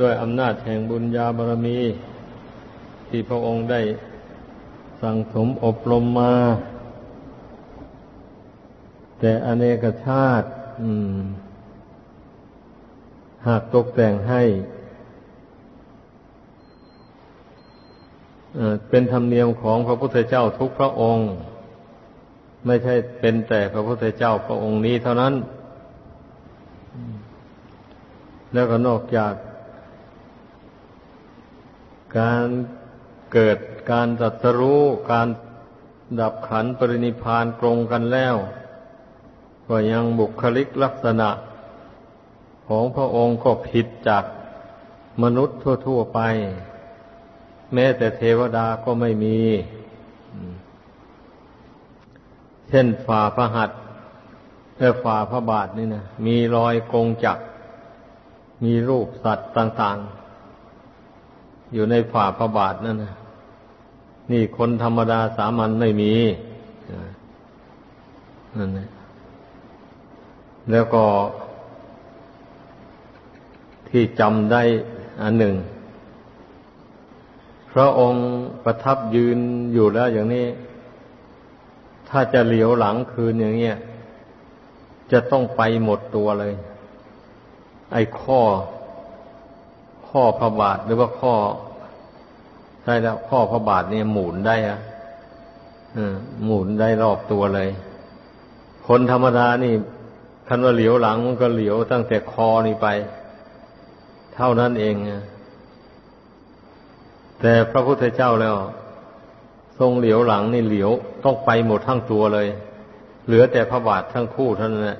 ด้วยอำนาจแห่งบุญญาบารมี ที่พระองค์ได้สั่งสมอบรมมา แต่อเนกชาติหากตกแต่งให้เป็นธรรมเนียมของพระพุทธเจ้าทุกพระองค์ ไม่ใช่เป็นแต่พระพุทธเจ้าพระองค์นี้เท่านั้น แล้วก็นอกจาก การเกิดการตัดสรู้การดับขันปรินิพานตรงกันแล้ว ก็ยังบุคลิกลักษณะ ของพระองค์ก็ผิดจากมนุษย์ทั่ว ๆไป แม้แต่เทวดาก็ไม่มี เช่นฝ่าพระหัตถ์และฝ่าพระบาทนี่นะมีรอยกงจักมีรูปสัตว์ต่าง ๆ อยู่ในฝ่าพระบาทนั่นนะนี่คนธรรมดาสามัญไม่มีนั่นแหละแล้วก็ที่จำได้อันหนึ่ง พระองค์ประทับยืนอยู่แล้วอย่างนี้ ถ้าจะเหลียวหลังคืนอย่างเงี้ยจะต้องไปหมดตัวเลย ไอ้ข้อ ข้อพระบาทหรือว่าข้อใช่แล้วข้อพระบาทเนี่ยหมุนได้อะหมุนได้รอบตัวเลย คนธรรมดานี่คันว่าเหลียวหลังมันก็เหลียวตั้งแต่คอนี่ไป เท่านั้นเองอะแต่พระพุทธเจ้าแล้ว ทรงเหลียวหลังนี่เหลียวต้องไปหมดทั้งตัวเลย เหลือแต่พระบาททั้งคู่เท่านั้นแหละ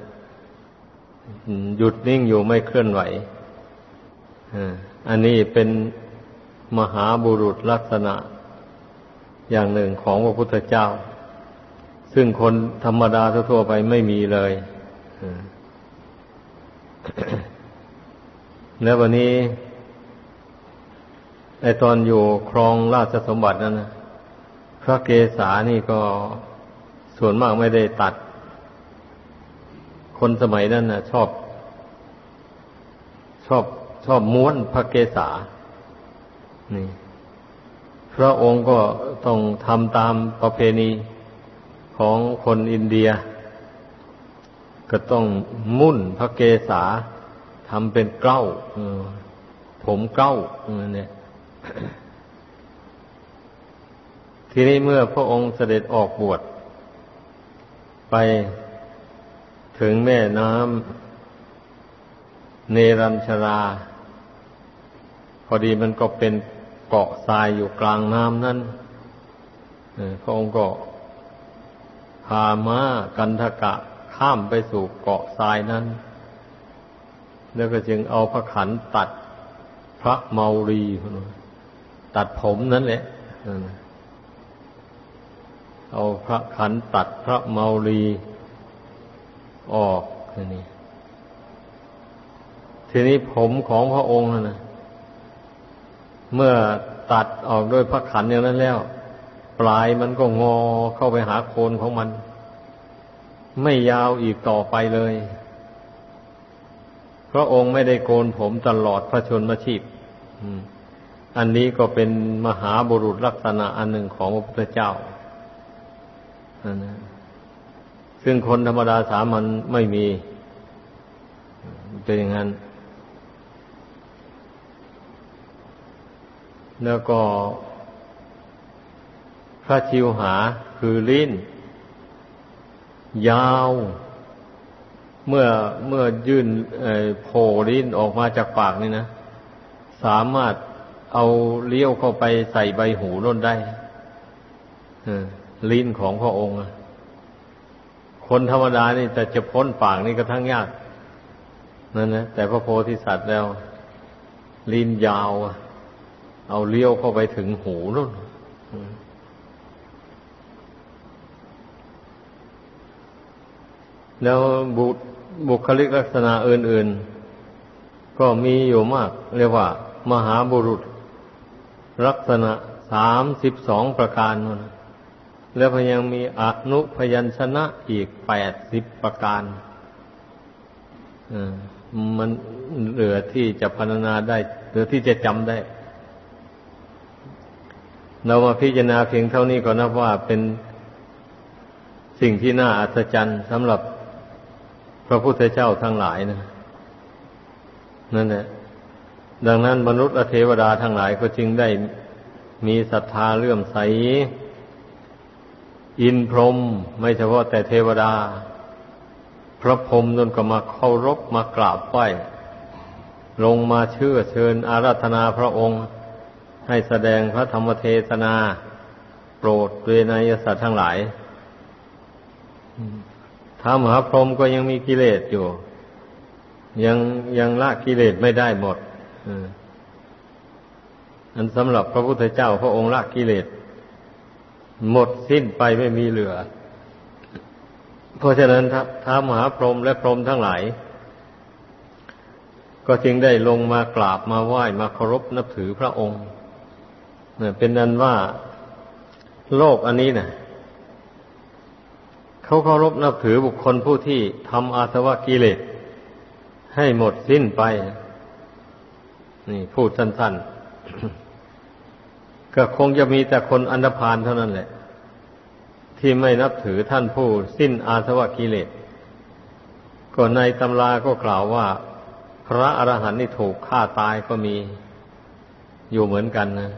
หยุดนิ่งอยู่ไม่เคลื่อนไหว อันนี้เป็นมหาบุรุษลักษณะอย่างหนึ่งของพระพุทธเจ้า ซึ่งคนธรรมดาทั่วไปไม่มีเลยแล้ววันนี้ไอตอนอยู่ครองราชสมบัตินั้นนะพระเกศานี่ก็ส่วนมากไม่ได้ตัด คนสมัยนั้นนะชอบ ชอบ ชอบม้วนพระเกศานี่พระองค์ก็ต้องทำตามประเพณีของคนอินเดีย ก็ต้องมุ่นพระเกศาทำเป็นเกล้าผมเกล้าเนี่ยทีนี้เมื่อพระองค์เสด็จออกบวชไปถึงแม่น้ำเนรัญชรา พอดีมันก็เป็นเกาะทรายอยู่กลางน้ำนั้นพระองค์ก็พาม้ากันทกะข้ามไปสู่เกาะทรายนั้น แล้วก็จึงเอาพระขันตัดพระเมารีตัดผมนั่นแหละเอาพระขันตัดพระเมาลีออกนี่ทีนี้ผมของพระองค์นะ เมื่อตัดออกด้วยพระขันอย่างนั้นแล้ว ปลายมันก็งอเข้าไปหาโคนของมัน ไม่ยาวอีกต่อไปเลย พระองค์ไม่ได้โกนผมตลอดพระชนมชีพอันนี้ก็เป็นมหาบุรุษลักษณะอันหนึ่งของพระพุทธเจ้า ซึ่งคนธรรมดาสามัญไม่มี เป็นอย่างนั้น แล้วก็พระชิวหาคือลิ้น ยาว เมื่อเมื่อยื่นโผล่ลิ้นออกมาจากปากนี่นะ สามารถเอาเลี้ยวเข้าไปใส่ใบหูน่นได้ลิ้นของพระองค์ คนธรรมดานี่แต่จะพ้นปากนี่ก็ทั้งยากนั่นนะแต่พระโพธิสัตว์แล้ว ลิ้นยาว เอาเลี้ยวเข้าไปถึงหูนู่นแล้วบุบุคลิกลักษณะอื่น ๆ ก็มีอยู่มาก เรียกว่า มหาบุรุษ ลักษณะสามสิบสองประการนแล้วพยังมีอนุพยัญชนะอีกแปดสิบประการมันเหลือที่จะพรรณนาได้รือที่จะจำได้ เรามาพิจารณาเพียงเท่านี้ก็นับว่าเป็นสิ่งที่น่าอัศจรรย์สำหรับพระพุทธเจ้าทั้งหลายนะนั่นแหละดังนั้นมนุษย์เทวดาทั้งหลายก็จึงได้มีศรัทธาเลื่อมใส อินพรหมไม่เฉพาะแต่เทวดา พระพรหมนนก็มาเคารพมากราบไหว้ลงมาเชื่อเชิญอาราธนาพระองค์ ให้แสดงพระธรรมเทศนา โปรดเวนยสัตว์ทั้งหลายท้ามหาพรหมก็ยังมีกิเลสอยู่ ยังยังละกิเลสไม่ได้หมดอันสำหรับพระพุทธเจ้าพระองค์ละกิเลส หมดสิ้นไปไม่มีเหลือ เพราะฉะนั้นท้ามหาพรหมและพรหมทั้งหลาย ก็จึงได้ลงมากราบมาไหว้มาเคารพนับถือพระองค์ เป็นนั้นว่าโลกอันนี้นะ่ะเขาเคารพนับถือบุคคลผู้ที่ทำอาสวะกิเลสให้หมดสิ้นไป นี่พูดสั้นๆ ก็คงจะมีแต่คนอันธพาลเท่านั้นแหละ ที่ไม่นับถือท่านผู้สิ้นอาสวะกิเลสก็ในตำราก็กล่าวว่า พระอรหันต์นี่ถูกฆ่าตายก็มีอยู่เหมือนกันนะ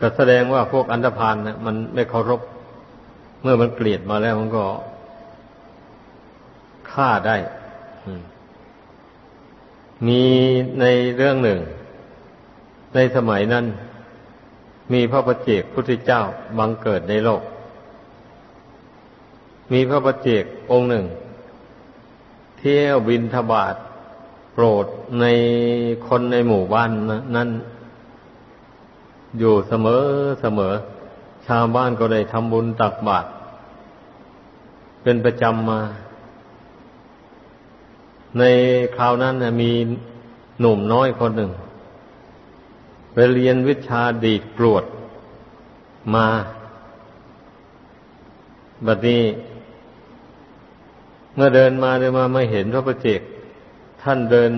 ก็แสดงว่าพวกอันธพาลนะมันไม่เคารพ เมื่อมันเกลียดมาแล้วมันก็ฆ่าได้มีในเรื่องหนึ่ง ในสมัยนั้น มีพระประเจกพุทธเจ้าบังเกิดในโลก มีพระประเจกองค์หนึ่ง เที่ยวบินทบาทโปรดในคนในหมู่บ้านนั้น อยู่เสมอเสมอ ชาวบ้านก็ได้ทำบุญตักบาตรเป็นประจำมา ในคราวนั้นมีหนุ่มน้อยคนหนึ่ง ไปเรียนวิชาดีดกรวดมาบัดนี้เมื่อเดินมาเดินมาไม่เห็นพระประเจก ท่านเดิน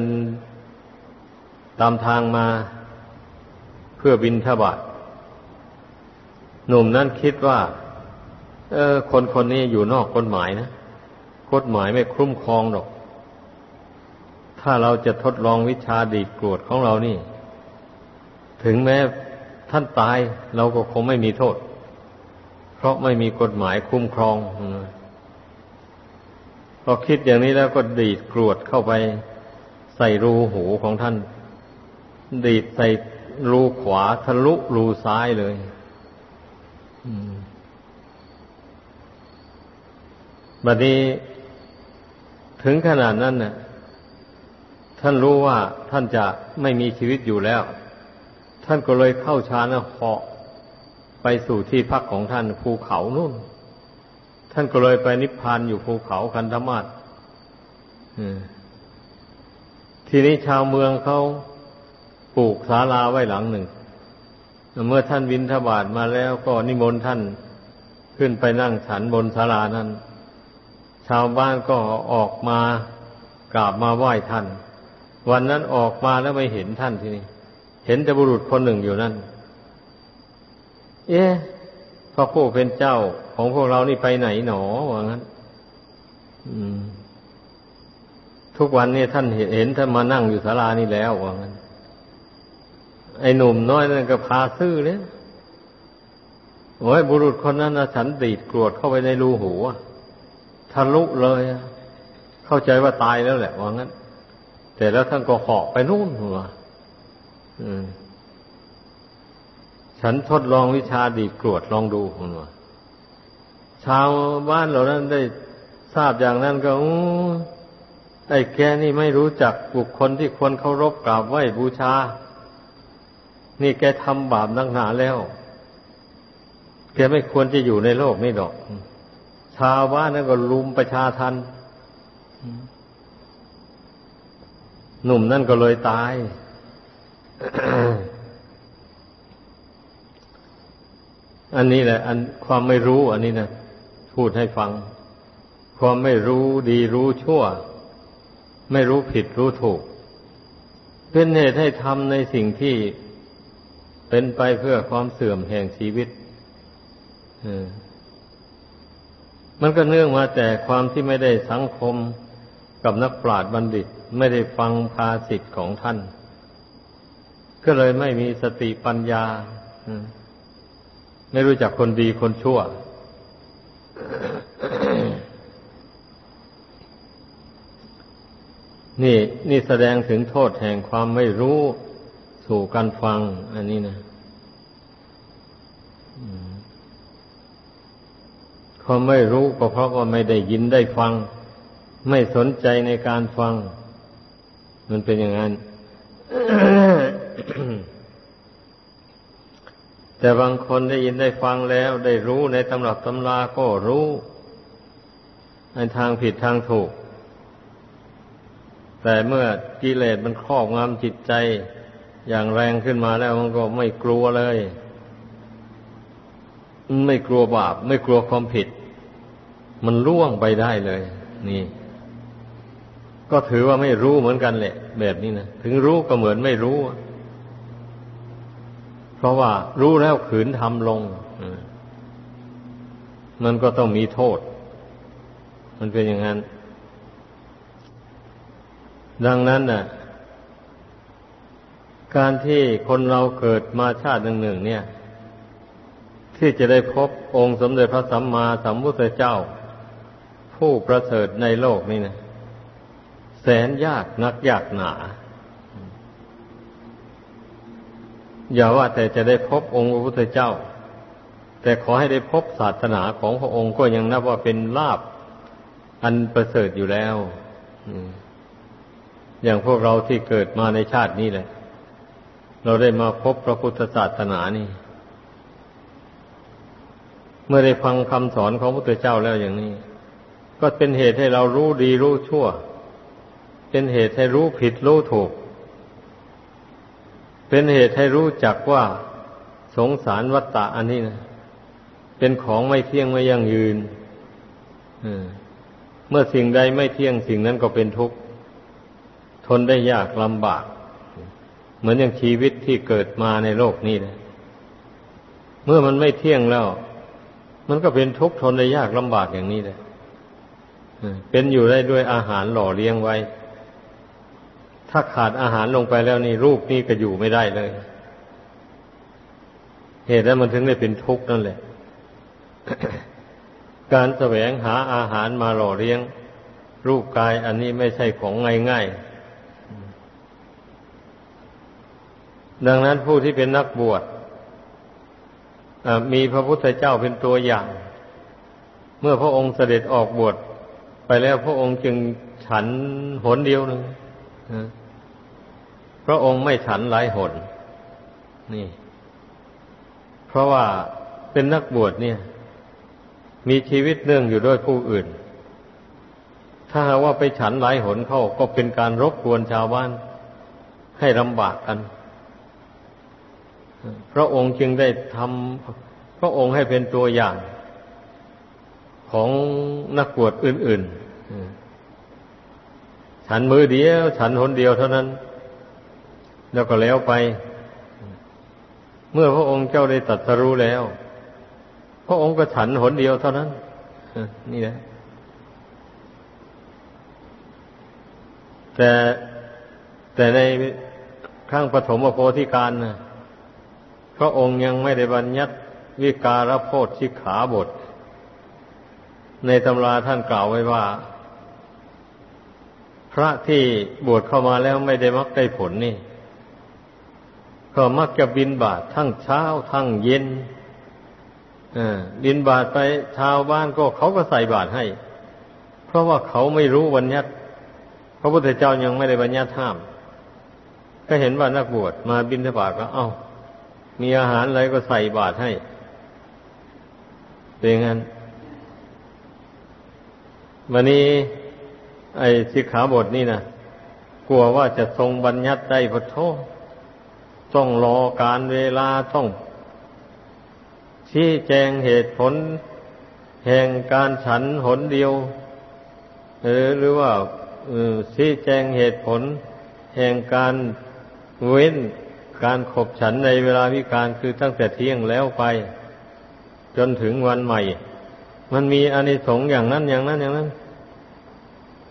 ตามทางมา พื่อบินทบาทหนุ่มนั้นคิดว่า เออ คนคนนี้อยู่นอกกฎหมายนะกฎหมายไม่คุ้มครองหรอก ถ้าเราจะทดลองวิชาดีกรวดของเรานี่ ถึงแม้ท่านตายเราก็คงไม่มีโทษ เพราะไม่มีกฎหมายคุ้มครองพอคิดอย่างนี้แล้วก็ดีดกรวดเข้าไปใส่รูหูของท่าน ดีดใส่ รูขวาทะลุรูซ้ายเลยบัดนี้ถึงขนาดนั้นน่ะ ท่านรู้ว่าท่านจะไม่มีชีวิตอยู่แล้ว ท่านก็เลยเข้าฌานเหาะไปสู่ที่พักของท่านภูเขานู่น ท่านก็เลยไปนิพพานอยู่ภูเขาคันธมาศทีนี้ชาวเมืองเขา ปลูกศาลาไว้หลังหนึ่ง เมื่อท่านวินทบาทมาแล้วก็นิมนต์ท่านขึ้นไปนั่งฉันบนศาลานั้น ชาวบ้านก็ออกมากราบมาไหว้ท่าน วันนั้นออกมาแล้วไม่เห็นท่านทีนี้เห็นแต่บุรุษคนหนึ่งอยู่นั่น เอ๊ะพระผู้เป็นเจ้าของพวกเรานี่ไปไหนหนอว่างั้นทุกวันนี้ท่านเห็นท่านมานั่งอยู่ศาลานี่แล้วว่างั้น ไอ้หนุ่มน้อยนั่นก็พาซื่อเลยโอ้ยบุรุษคนนั้นนะฉันดีดกรวดเข้าไปในรูหูทะลุเลย เข้าใจว่าตายแล้วแหละว่างั้น แต่แล้วท่านก็เหาะไปนู่นหัวฉันทดลองวิชาดีดกรวดลองดูหัวชาวบ้านเหล่านั้นได้ทราบอย่างนั้นก็ไอ้แกนี่ไม่รู้จักบุคคลที่ควรเคารพกราบไหว้บูชา นี่แกทำบาปนักหนาแล้ว แกไม่ควรจะอยู่ในโลกนี่ดอก ชาวบ้านนั่นก็ลุมประชาทันหนุ่มนั่นก็เลยตาย อันนี้แหละ อันความไม่รู้ อันนี้นะพูดให้ฟัง ความไม่รู้ดีรู้ชั่ว ไม่รู้ผิดรู้ถูก เป็นเหตุให้ทำในสิ่งที่ เป็นไปเพื่อความเสื่อมแห่งชีวิตมันก็เนื่องมาแต่ความที่ไม่ได้สังคมกับนักปราชญ์บัณฑิต ไม่ได้ฟังภาสิทธิ์ของท่าน ก็เลยไม่มีสติปัญญาไม่รู้จักคนดีคนชั่ว นี่นี่แสดงถึงโทษแห่งความไม่รู้ สู่การฟัง อันนี้นะความไม่รู้ก็เพราะว่าไม่ได้ยินได้ฟัง ไม่สนใจในการฟัง มันเป็นอย่างนั้น แต่บางคนได้ยินได้ฟังแล้ว ได้รู้ในตำรับตำราก็รู้ในทางผิดทางถูก แต่เมื่อกิเลสมันครอบงำจิตใจ อย่างแรงขึ้นมาแล้วมันก็ไม่กลัวเลย ไม่กลัวบาป ไม่กลัวความผิด มันล่วงไปได้เลย นี่ ก็ถือว่าไม่รู้เหมือนกันแหละ แบบนี้นะถึงรู้ก็เหมือนไม่รู้ เพราะว่ารู้แล้วขืนทำลงมันก็ต้องมีโทษ มันเป็นอย่างนั้น ดังนั้นน่ะ การที่คนเราเกิดมาชาติหนึ่งหนึ่งเนี่ย ที่จะได้พบองค์สมเด็จพระสัมมาสัมพุทธเจ้า ผู้ประเสริฐในโลกนี่นะแสนยากนักยากหนา อย่าว่าแต่จะได้พบองค์พระพุทธเจ้า แต่ขอให้ได้พบศาสนาของพระองค์ก็ยังนับว่าเป็นลาบอันประเสริฐอยู่แล้วอย่างพวกเราที่เกิดมาในชาตินี้แหละ เราได้มาพบพระพุทธศาสนานี่ เมื่อได้ฟังคำสอนของพระพุทธเจ้าแล้วอย่างนี้ ก็เป็นเหตุให้เรารู้ดีรู้ชั่ว เป็นเหตุให้รู้ผิดรู้ถูก เป็นเหตุให้รู้จักว่าสงสารวัตตะอันนี้นะเป็นของไม่เที่ยงไม่ยั่งยืนเมื่อสิ่งใดไม่เที่ยงสิ่งนั้นก็เป็นทุกข์ ทนได้ยากลำบาก เหมือนอย่างชีวิตที่เกิดมาในโลกนี้เลยเมื่อมันไม่เที่ยงแล้ว มันก็เป็นทุกข์ทนได้ยากลำบากอย่างนี้เลยเป็นอยู่ได้ด้วยอาหารหล่อเลี้ยงไว้ ถ้าขาดอาหารลงไปแล้วนี่รูปนี่ก็อยู่ไม่ได้เลย เหตุนั้นมันถึงได้เป็นทุกข์นั่นแหละ การแสวงหาอาหารมาหล่อเลี้ยง รูปกายอันนี้ไม่ใช่ของง่ายๆ ดังนั้นผู้ที่เป็นนักบวชมีพระพุทธเจ้าเป็นตัวอย่าง เมื่อพระองค์เสด็จออกบวชไปแล้วพระองค์จึงฉันหนเดียวหนึ่งพระองค์ไม่ฉันหลายหน นี่ เพราะว่าเป็นนักบวชเนี่ย มีชีวิตเนื่องอยู่ด้วยผู้อื่น ถ้าหาว่าไปฉันหลายหนเข้าก็เป็นการรบกวนชาวบ้านให้ลำบากกัน พระองค์จึงได้ทำพระองค์ให้เป็นตัวอย่าง ของนักบวชอื่นๆ ฉันมือเดียว ฉันหนเดียวเท่านั้น แล้วก็แล้วไป เมื่อพระองค์เจ้าได้ตัดสรู้แล้ว พระองค์ก็ฉันหนเดียวเท่านั้นนี่แหละแต่แต่ในข้างปฐมโพธิการนะ ระองค์ยังไม่ได้บัญญัติวิการโพธิขาบท ในตำราท่านกล่าวไว้ว่า พระที่บวชเข้ามาแล้วไม่ได้มักได้ผลนี่ ก็มักจะบินบาททั้งเช้าทั้งเย็นบินบาทไปชาวบ้านก็เขาก็ใส่บาทให้ เพราะว่าเขาไม่รู้บัญญัติพระพุทธเจ้ายังไม่ได้บัญญัติห้าม ก็เห็นว่านักบวชมาบินทบาทก็เอา้า มีอาหารอะไรก็ใส่บาทให้เป็นงั้นวันนี้ ไอ้สิกขาบทนี่นะกลัวว่าจะทรงบัญญัติได้พอโทษต้องรอการเวลาต้องชี้แจงเหตุผล แห่งการฉันหนเดียว หรือหรือว่าชี้แจงเหตุผล แห่งการเว้น การขบฉันในเวลาวิการคือตั้งแต่เที่ยงแล้วไป จนถึงวันใหม่ มันมีอนิสงส์อย่างนั้นอย่างนั้นอย่างนั้น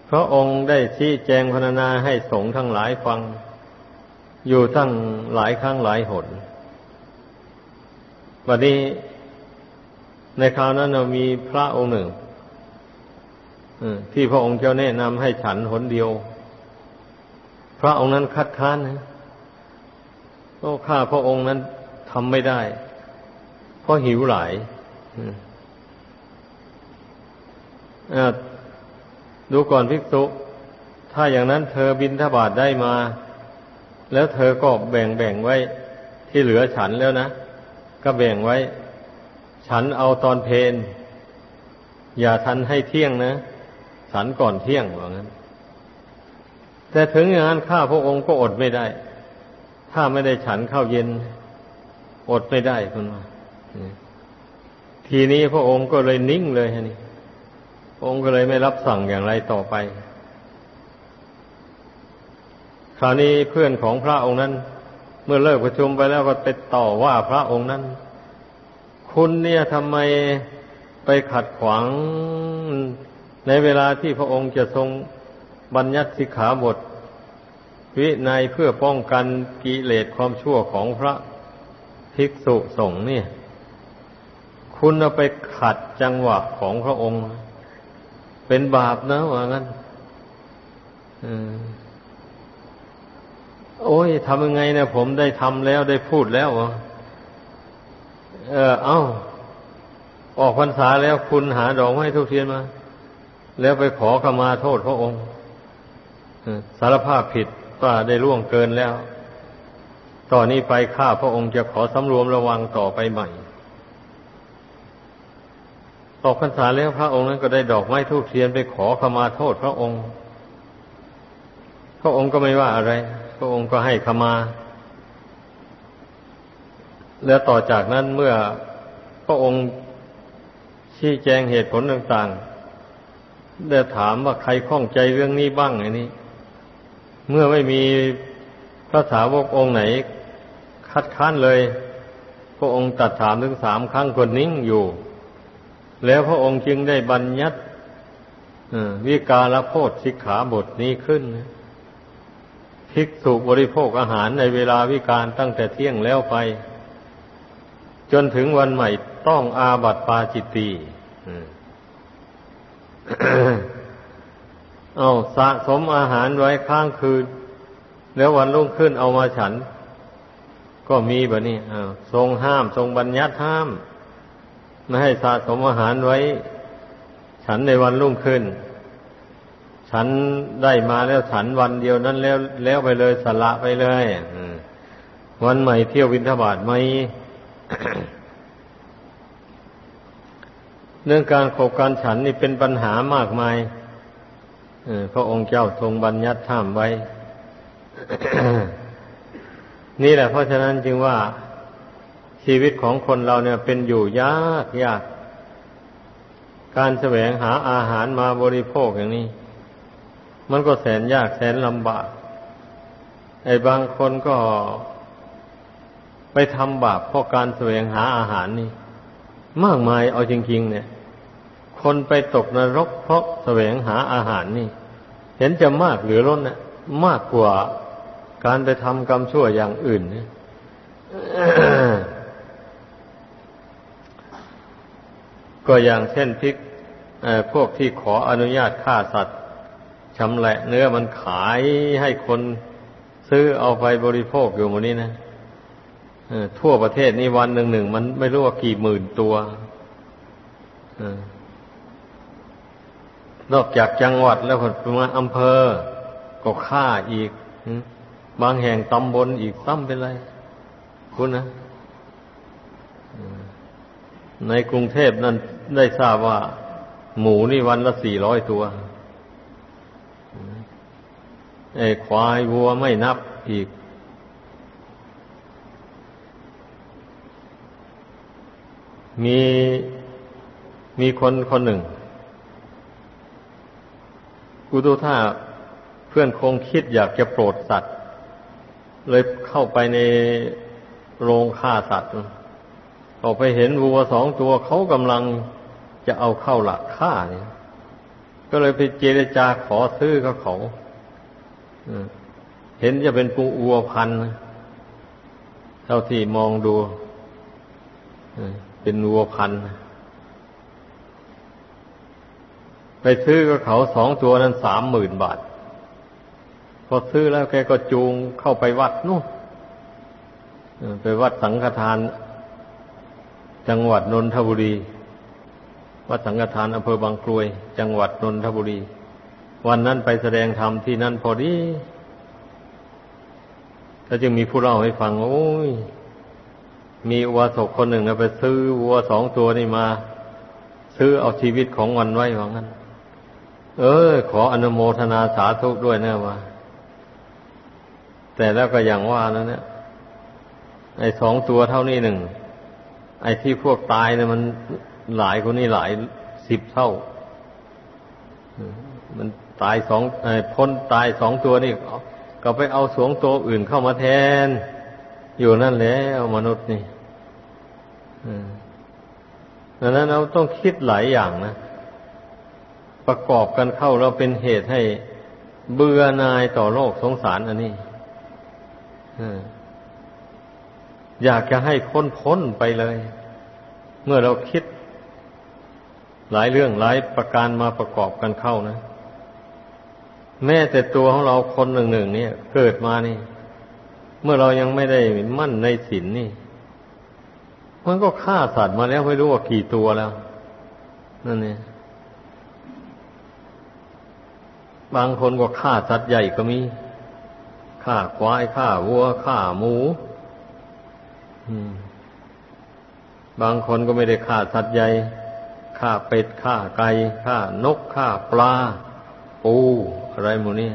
พระองค์ได้ชี้แจงพรรณนาให้สงฆ์ทั้งหลายฟัง อยู่ตั้งหลายครั้งหลายหนวันนี้ในคราวนั้นเรามีพระองค์หนึ่งที่พระองค์เจ้าแนะนำให้ฉันหนเดียว พระองค์นั้นคัดค้านนะ โอ้ข้าพระองค์นั้นทำไม่ได้ เพราะหิวหลายดูก่อนภิกษุ ถ้าอย่างนั้นเธอบินทบาทได้มา แล้วเธอก็แบ่งแบ่งไว้ ที่เหลือฉันแล้วนะ ก็แบ่งไว้ ฉันเอาตอนเพนอย่าทันให้เที่ยงนะฉันก่อนเที่ยงว่างั้น แต่ถึงอย่างนั้นข้าพระองค์ก็อดไม่ได้ ถ้าไม่ได้ฉันข้าวเย็น อดไม่ได้คุณว่าทีนี้พระองค์ก็เลยนิ่งเลยฮะนี่องค์ก็เลยไม่รับสั่งอย่างไรต่อไป คราวนี้เพื่อนของพระองค์นั้น เมื่อเลิกประชุมไปแล้วก็ไปต่อว่าพระองค์นั้น คุณเนี่ยทำไมไปขัดขวางในเวลาที่พระองค์จะทรงบัญญัติสิกขาบท วินัยเพื่อป้องกันกิเลสความชั่วของพระภิกษุสงฆ์เนี่ย คุณเอาไปขัดจังหวะของพระองค์ เป็นบาปนะว่างั้นโอ้ยทำยังไงเนี่ยผมได้ทำแล้วได้พูดแล้วเออ เอา้า ออกพรรษาแล้วคุณหาดอกไม้ทุกเทียนมา แล้วไปขอขมาโทษพระองค์สารภาพผิด ว่าได้ล่วงเกินแล้ว ต่อนนี้ไปข้าพระองค์จะขอสำรวมระวังต่อไปใหม่ ออกพรรษาแล้วพระองค์นั้นก็ได้ดอกไม้ทูกเทียนไปขอขมาโทษพระองค์ พระองค์ก็ไม่ว่าอะไร พระองค์ก็ให้ขมา แล้วต่อจากนั้นเมื่อพระองค์ชี้แจงเหตุผลต่างๆได้ถามว่าใครข้องใจเรื่องนี้บ้างไอ้นี้ เมื่อไม่มีพระสาวกองค์ไหน คัดค้านเลย พระองค์ตัดถามถึงสามครั้งก็นิ่งอยู่ แล้วพระองค์จึงได้บัญญัติวิกาลโพธสิกขาบทนี้ขึ้นภิกษุบริโภคอาหารในเวลาวิการตั้งแต่เที่ยงแล้วไป จนถึงวันใหม่ต้องอาบัติปาจิตตี เอาสะสมอาหารไว้ข้างคืน แล้ววันรุ่งขึ้นเอามาฉัน ก็มีแบบนี้ทรงห้ามทรงบัญญัติห้าม ไม่ให้สะสมอาหารไว้ ฉันในวันรุ่งขึ้น ฉันได้มาแล้วฉันวันเดียวนั้นแล้วแล้วไปเลยสละไปเลยวันใหม่เที่ยววินทบาทไหมเรื่องการขบการฉันนี่เป็นปัญหามากมาย พระองค์เจ้าทรงบัญญัติห้ามไว้ นี่แหละเพราะฉะนั้นจึงว่าชีวิตของคนเราเนี่ยเป็นอยู่ยากยาก การแสวงหาอาหารมาบริโภคอย่างนี้ มันก็แสนยากแสนลำบาก ไอ้บางคนก็ไปทำบาปเพราะการแสวงหาอาหารนี่ มากมายเอาจริง ๆ เนี่ย คนไปตกนรกเพราะแสวงหาอาหารนี่ เห็นจะมากหรือล้นนะมากกว่าการไปทำกรรมชั่วอย่างอื่นนี่ก็อย่างเช่นพิกพวกที่ขออนุญาตฆ่าสัตว์ชำแหละเนื้อมันขายให้คนซื้อเอาไปบริโภคอยู่มดนี้นะทั่วประเทศนี่วันหนึ่งหนึ่งมันไม่รู้ว่ากี่หมื่นตัว นอกจากจังหวัดแล้วประมาอำเภอ ก็ฆ่าอีก บางแห่งตำบลอีกซ้ำเป็นไร คุณนะ ในกรุงเทพนั้นได้ทราบว่า หมูนี่วันละสี่ร้อยตัวไอ้ควายวัวไม่นับอีก มีมีคนคนหนึ่ง กูดูถ้าเพื่อนคงคิดอยากจะโปรดสัตว์ เลยเข้าไปในโรงฆ่าสัตว์ออกไปเห็นวัวสองตัวเขากำลังจะเอาเข้าหลักฆ่าเนี่ย ก็เลยไปเจรจาขอซื้อกับเขาเห็นจะเป็นปูวัวพันเท่าที่มองดูเป็นวัวพัน ไปซื้อกับเขาสองตัวนั้นสามหมื่นบาท พอซื้อแล้วแกก็จูงเข้าไปวัดนู่นไปวัดสังฆทาน จังหวัดนนทบุรี วัดสังฆทานอำเภอบางกลวย จังหวัดนนทบุรี วันนั้นไปแสดงธรรมที่นั่นพอดีแล้วจึงมีผู้เล่าให้ฟังโอ้ยมีอุบาสกคนหนึ่งไปซื้อวัวสองตัวนี่มา ซื้อเอาชีวิตของวันไว้ว่างั้น เออ ขออนุโมทนาสาธุด้วยนะว่า แต่แล้วก็อย่างว่านั้นเนี่ยไอ้สองตัวเท่านี้หนึ่ง ไอ้ที่พวกตายเนี่ยมันหลายคนนี้หลายสิบเท่า มันตายสองไอ้พ้นตายสองตัวนี่ก็ไปเอาสวงตัวอื่นเข้ามาแทน อยู่นั่นแหละมนุษย์นี่ดังนั้นเราต้องคิดหลายอย่างนะ ประกอบกันเข้าเราเป็นเหตุให้เบื่อนายต่อโลกสงสารอันนี้อยากจะให้พ้นพ้นไปเลย เมื่อเราคิด หลายเรื่องหลายประการมาประกอบกันเข้านะ แม้แต่ตัวของเราคนหนึ่งหนึ่งเนี่ย เกิดมานี่ เมื่อเรายังไม่ได้มั่นในศีลนนี่ มันก็ฆ่าสัตว์มาแล้วไม่รู้ว่ากี่ตัวแล้ว นั่นเนี่ย บางคนก็ฆ่าสัตว์ใหญ่ก็มีฆ่าควายฆ่าวัวฆ่าหมูบางคนก็ไม่ได้ฆ่าสัตว์ใหญ่ฆ่าเป็ดฆ่าไก่ฆ่านกฆ่าปลา ปูอะไรหมดนี่ย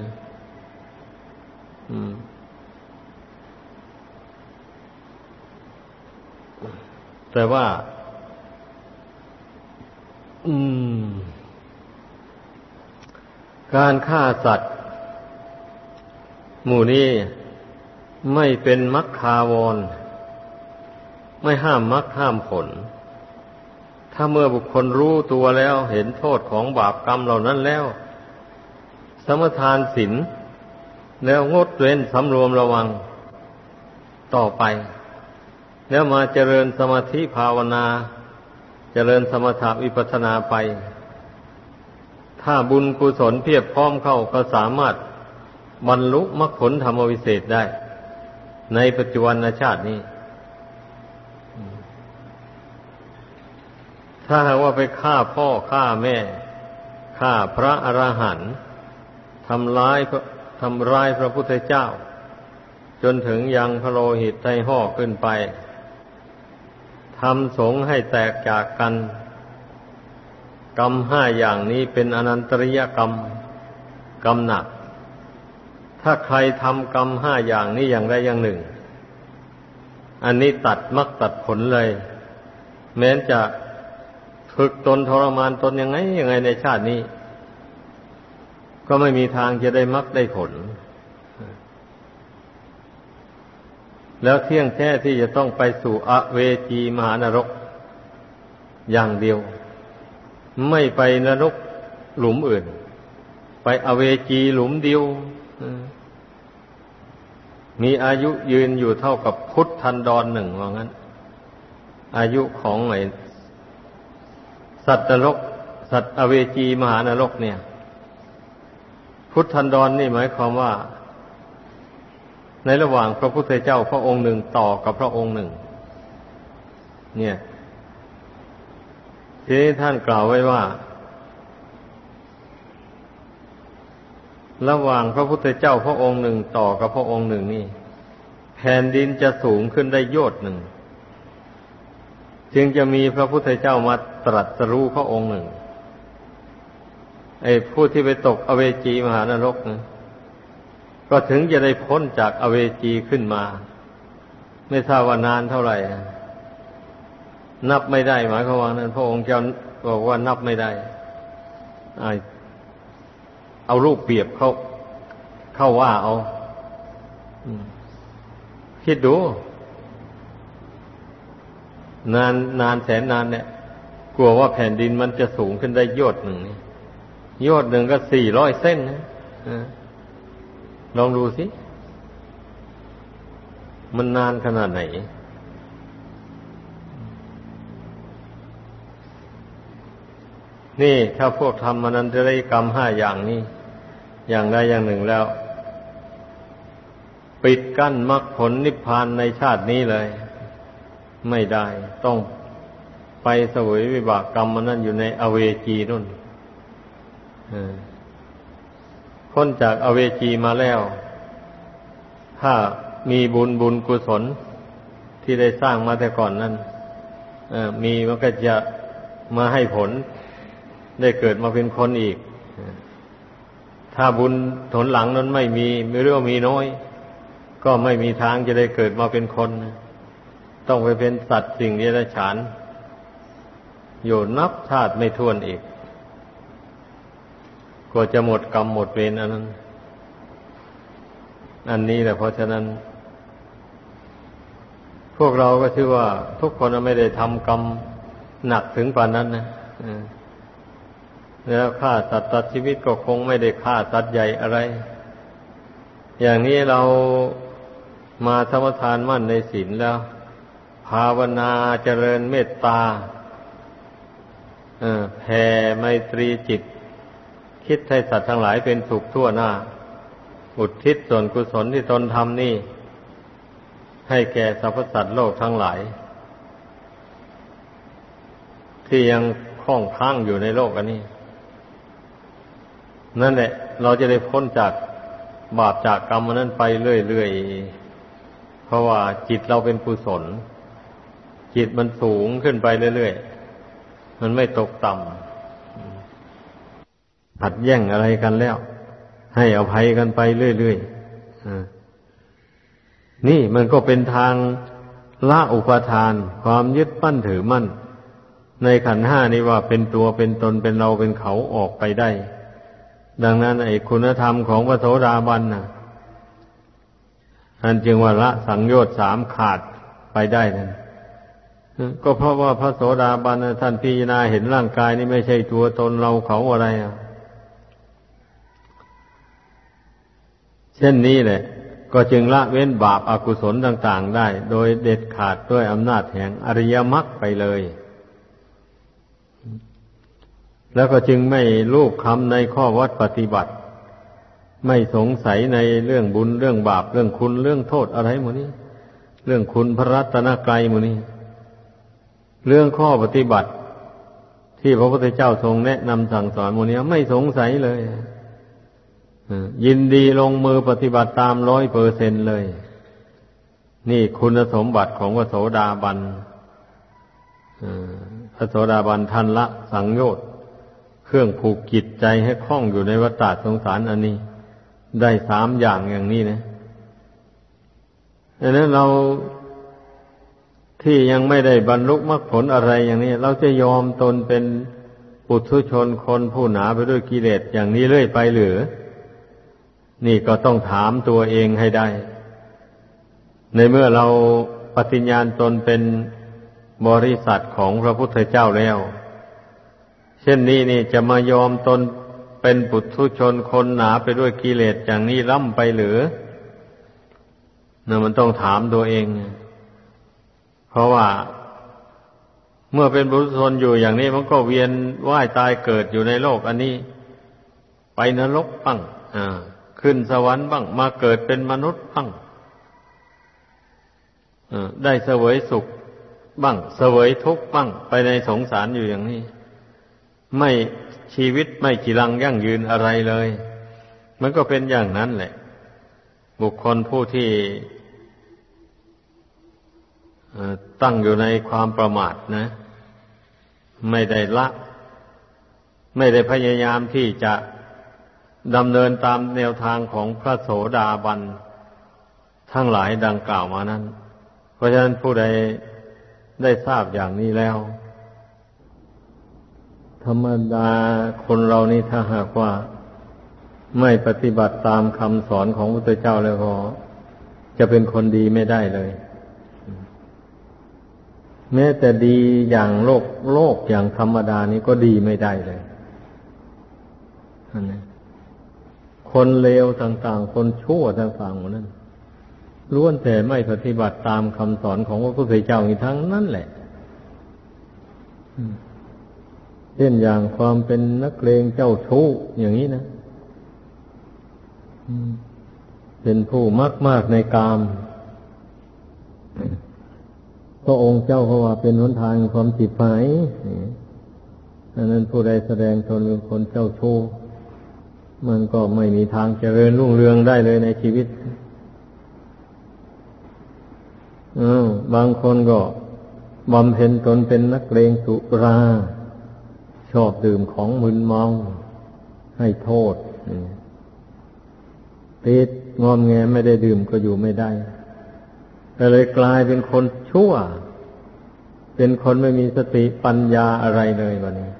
แต่ว่า อืม การฆ่าสัตว์ หมู่นี้ไม่เป็นมักคาวร ไม่ห้ามมักห้ามผล ถ้าเมื่อบุคคลรู้ตัวแล้วเห็นโทษของบาปกรรมเหล่านั้นแล้ว สมทานศีลแล้วงดเว้นสำรวมระวังต่อไป แล้วมาเจริญสมาธิภาวนา เจริญสมถะวิปัสนาไป ถ้าบุญกุศลเพียบพร้อมเข้าก็สามารถบรรลุมรรคผลธรรมวิเศษได้ ในปัจจุบันชาตินี้ ถ้าหากว่าไปฆ่าพ่อฆ่าแม่ฆ่าพระอระหันต์ทำร้ายทำร้ายพระพุทธเจ้า จนถึงยังพระโลหิตไตห่อขึ้นไปทำสงให้แตกจากกัน กรรมห้าอย่างนี้เป็นอนันตริยกรรมกรรมหนัก ถ้าใครทำกรรมห้าอย่างนี้อย่างใดอย่างหนึ่ง อันนี้ตัดมักตัดผลเลย แม้จะฝึกตนทรมานตนยังไงยังไงในชาตินี้ ก็ไม่มีทางจะได้มรรคได้ผล แล้วเที่ยงแท้ที่จะต้องไปสู่อเวจีมหานรกอย่างเดียว ไม่ไปนรกหลุมอื่น ไปอเวจีหลุมเดียวมีอายุยืนอยู่เท่ากับพุทธันดรหนึ่งว่างั้น อายุของไอสัตว์นรก สัตว์อเวจีมหานรกเนี่ย พุทธันดรนนี่หมายความว่า ในระหว่างพระพุทธเจ้าพระองค์หนึ่งต่อกับพระองค์หนึ่ง เนี่ย ทีนี้ท่านกล่าวไว้ว่า ระหว่างพระพุทธเจ้าพระองค์หนึ่งต่อกับพระองค์หนึ่งนี่ แผ่นดินจะสูงขึ้นได้โยชน์หนึ่ง จึงจะมีพระพุทธเจ้ามาตรัสรู้พระองค์หนึ่งไอ้ผู้ที่ไปตกอเวจีมหานรกนะก็ถึงจะได้พ้นจากอเวจีขึ้นมา ไม่ทราบว่านานเท่าไหร่นั นับไม่ได้หมายความว่านั้น พระองค์เจ้าบอกว่านับไม่ได้เอารูปเปรียบเขาเข้าว่าเอาคิดดู นานนานแสนนานเนี่ย กลัวว่าแผ่นดินมันจะสูงขึ้นได้ยอดหนึ่งยอดหนึ่งก็สี่ร้อยเส้นนะลองดูสิ มันนานขนาดไหน นี่ถ้าพวกทำมันนั้นจะได้กรรมห้าอย่างนี้ อย่างใดอย่างหนึ่งแล้ว ปิดกั้นมรรคผลนิพพานในชาตินี้เลย ไม่ได้ต้องไปสวยวิบากกรรมมันนั้นอยู่ในอเวจีนู่นพ้นจากอเวจีมาแล้ว ถ้ามีบุญบุญกุศลที่ได้สร้างมาแต่ก่อนนั้นมีมันก็จะมาให้ผล ได้เกิดมาเป็นคนอีก ถ้าบุญผลหลังนั้นไม่มีไม่รู้ว่ามีน้อย ก็ไม่มีทางจะได้เกิดมาเป็นคน ต้องไปเป็นสัตว์สิ่งเดรัจฉานอยู่นับชาติไม่ท้วนอีกก็จะหมดกรรมหมดเวรอันนั้น อันนี้แหละเพราะฉะนั้น พวกเราก็ชื่อว่า ทุกคนไม่ได้ทำกรรมหนักถึงป่านนั้นนะ แล้วฆ่าสัตว์ตัดชีวิตก็คงไม่ได้ฆ่าสัตว์ใหญ่อะไร อย่างนี้เรามาสมทานมั่นในศีลแล้ว ภาวนาเจริญเมตตาแผ่ไมตรีจิต คิดให้สัตว์ทั้งหลายเป็นสุขทั่วหน้า อุทิศส่วนกุศลที่ตนทำนี่ ให้แก่สรรพสัตว์โลกทั้งหลาย ที่ยังคล้องค้างอยู่ในโลกอันนี้ นั่นแหละ เราจะได้พ้นจากบาปจากกรรมนั้นไปเรื่อยๆ เพราะว่าจิตเราเป็นกุศล จิตมันสูงขึ้นไปเรื่อยๆ มันไม่ตกต่ำหัดแย่งอะไรกันแล้ว ให้อภัยกันไปเรื่อยๆนี่มันก็เป็นทางละอุปทาน ความยึดปั้นถือมั่น ในขันห้านี้ว่าเป็นตัวเป็นตนเป็นเราเป็นเขาออกไปได้ ดังนั้นไอ้คุณธรรมของพระโสดาบันนะท่านจึงว่าละสังโยชน์สามขาดไปได้นั่นก็เพราะว่าพระโสดาบันท่านพิจารณาเห็นร่างกายนี้ไม่ใช่ตัวตนเราเขาอะไรอะเช่นนี้แหละ ก็จึงละเว้นบาปอากุศลต่าง ๆ ได้ โดยเด็ดขาดด้วยอำนาจแห่งอริยมรรคไปเลย แล้วก็จึงไม่ลูกคำในข้อวัดปฏิบัติ ไม่สงสัยในเรื่องบุญเรื่องบาป เรื่องคุณเรื่องโทษอะไรหมดนี้ เรื่องคุณพระรัตนกรัยหมดนี้ เรื่องข้อปฏิบัติ ที่พระพุทธเจ้าทรงแนะนำสั่งสอนโมดนี้ไม่สงสัยเลยยินดีลงมือปฏิบัติตามร้อยเปอร์เซนเลย นี่คุณสมบัติของพระโสดาบันพระโสดาบันทันละสังโยชน์ เครื่องผูกจิตใจให้คล่องอยู่ในวัฏสงสารอันนี้ ได้สามอย่างอย่างนี้นะดังนั้นเราที่ยังไม่ได้บรรลุมรรคผลอะไรอย่างนี้ เราจะยอมตนเป็นปุถุชนคนผู้หนาไปด้วยกิเลสอย่างนี้เรื่อยไปหรือ นี่ก็ต้องถามตัวเองให้ได้ ในเมื่อเราปฏิญญาณตนเป็นบริษัทของพระพุทธเจ้าแล้ว ช่นนี้นี่จะมายอมตนเป็นปุถุชนคนหนาไปด้วยกิเลสอย่างนี้ล่ำไปหรือนี่มันต้องถามตัวเอง เพราะว่า เมื่อเป็นบุรุษชนอยู่อย่างนี้มันก็เวียนว่ายตายเกิดอยู่ในโลก อันนี้ ไปนรกบ้างขึ้นสวรรค์บ้าง มาเกิดเป็นมนุษย์บ้างได้เสวยสุขบ้าง เสวยทุกข์บ้าง ไปในสงสารอยู่อย่างนี้ ไม่ชีวิตไม่จีรังยั่งยืนอะไรเลย มันก็เป็นอย่างนั้นแหละ บุคคลผู้ที่ตั้งอยู่ในความประมาทนะ ไม่ได้ละ ไม่ได้พยายามที่จะดำเนินตามแนวทางของพระโสดาบันทั้งหลายดังกล่าวมานั้น เพราะฉะนั้นผู้ใดได้ทราบอย่างนี้แล้ว ธรรมดาคนเรานี่ถ้าหากว่า ไม่ปฏิบัติตามคำสอนของพระพุทธเจ้าแล้วก็จะเป็นคนดีไม่ได้เลย แม้แต่ดีอย่างโลกโลกอย่างธรรมดานี้ก็ดีไม่ได้เลยคนเลวต่างๆ คนชั่วต่างๆหมดนั้นล้วนแต่ไม่ปฏิบัติตามคำสอนของพระพุทธเจ้าอีกทั้งนั้นแหละ เช่นอย่างความเป็นนักเลงเจ้าชู้อย่างนี้นะเป็นผู้มากมากในกามพระองค์เจ้าเขาว่าเป็นหนทางความจิตหายอันนั้นผู้ใดแสดงตนเป็นคนเจ้าชู้มันก็ไม่มีทางเจริญรุ่งเรืองได้เลยในชีวิตบางคนก็บำเพ็ญตนเป็นนักเลงสุรา ชอบดื่มของมึนเมาให้โทษติดงอมแงไม่ได้ดื่มก็อยู่ไม่ได้ก็เลยกลายเป็นคนชั่ว เป็นคนไม่มีสติปัญญาอะไรเลยวันนี้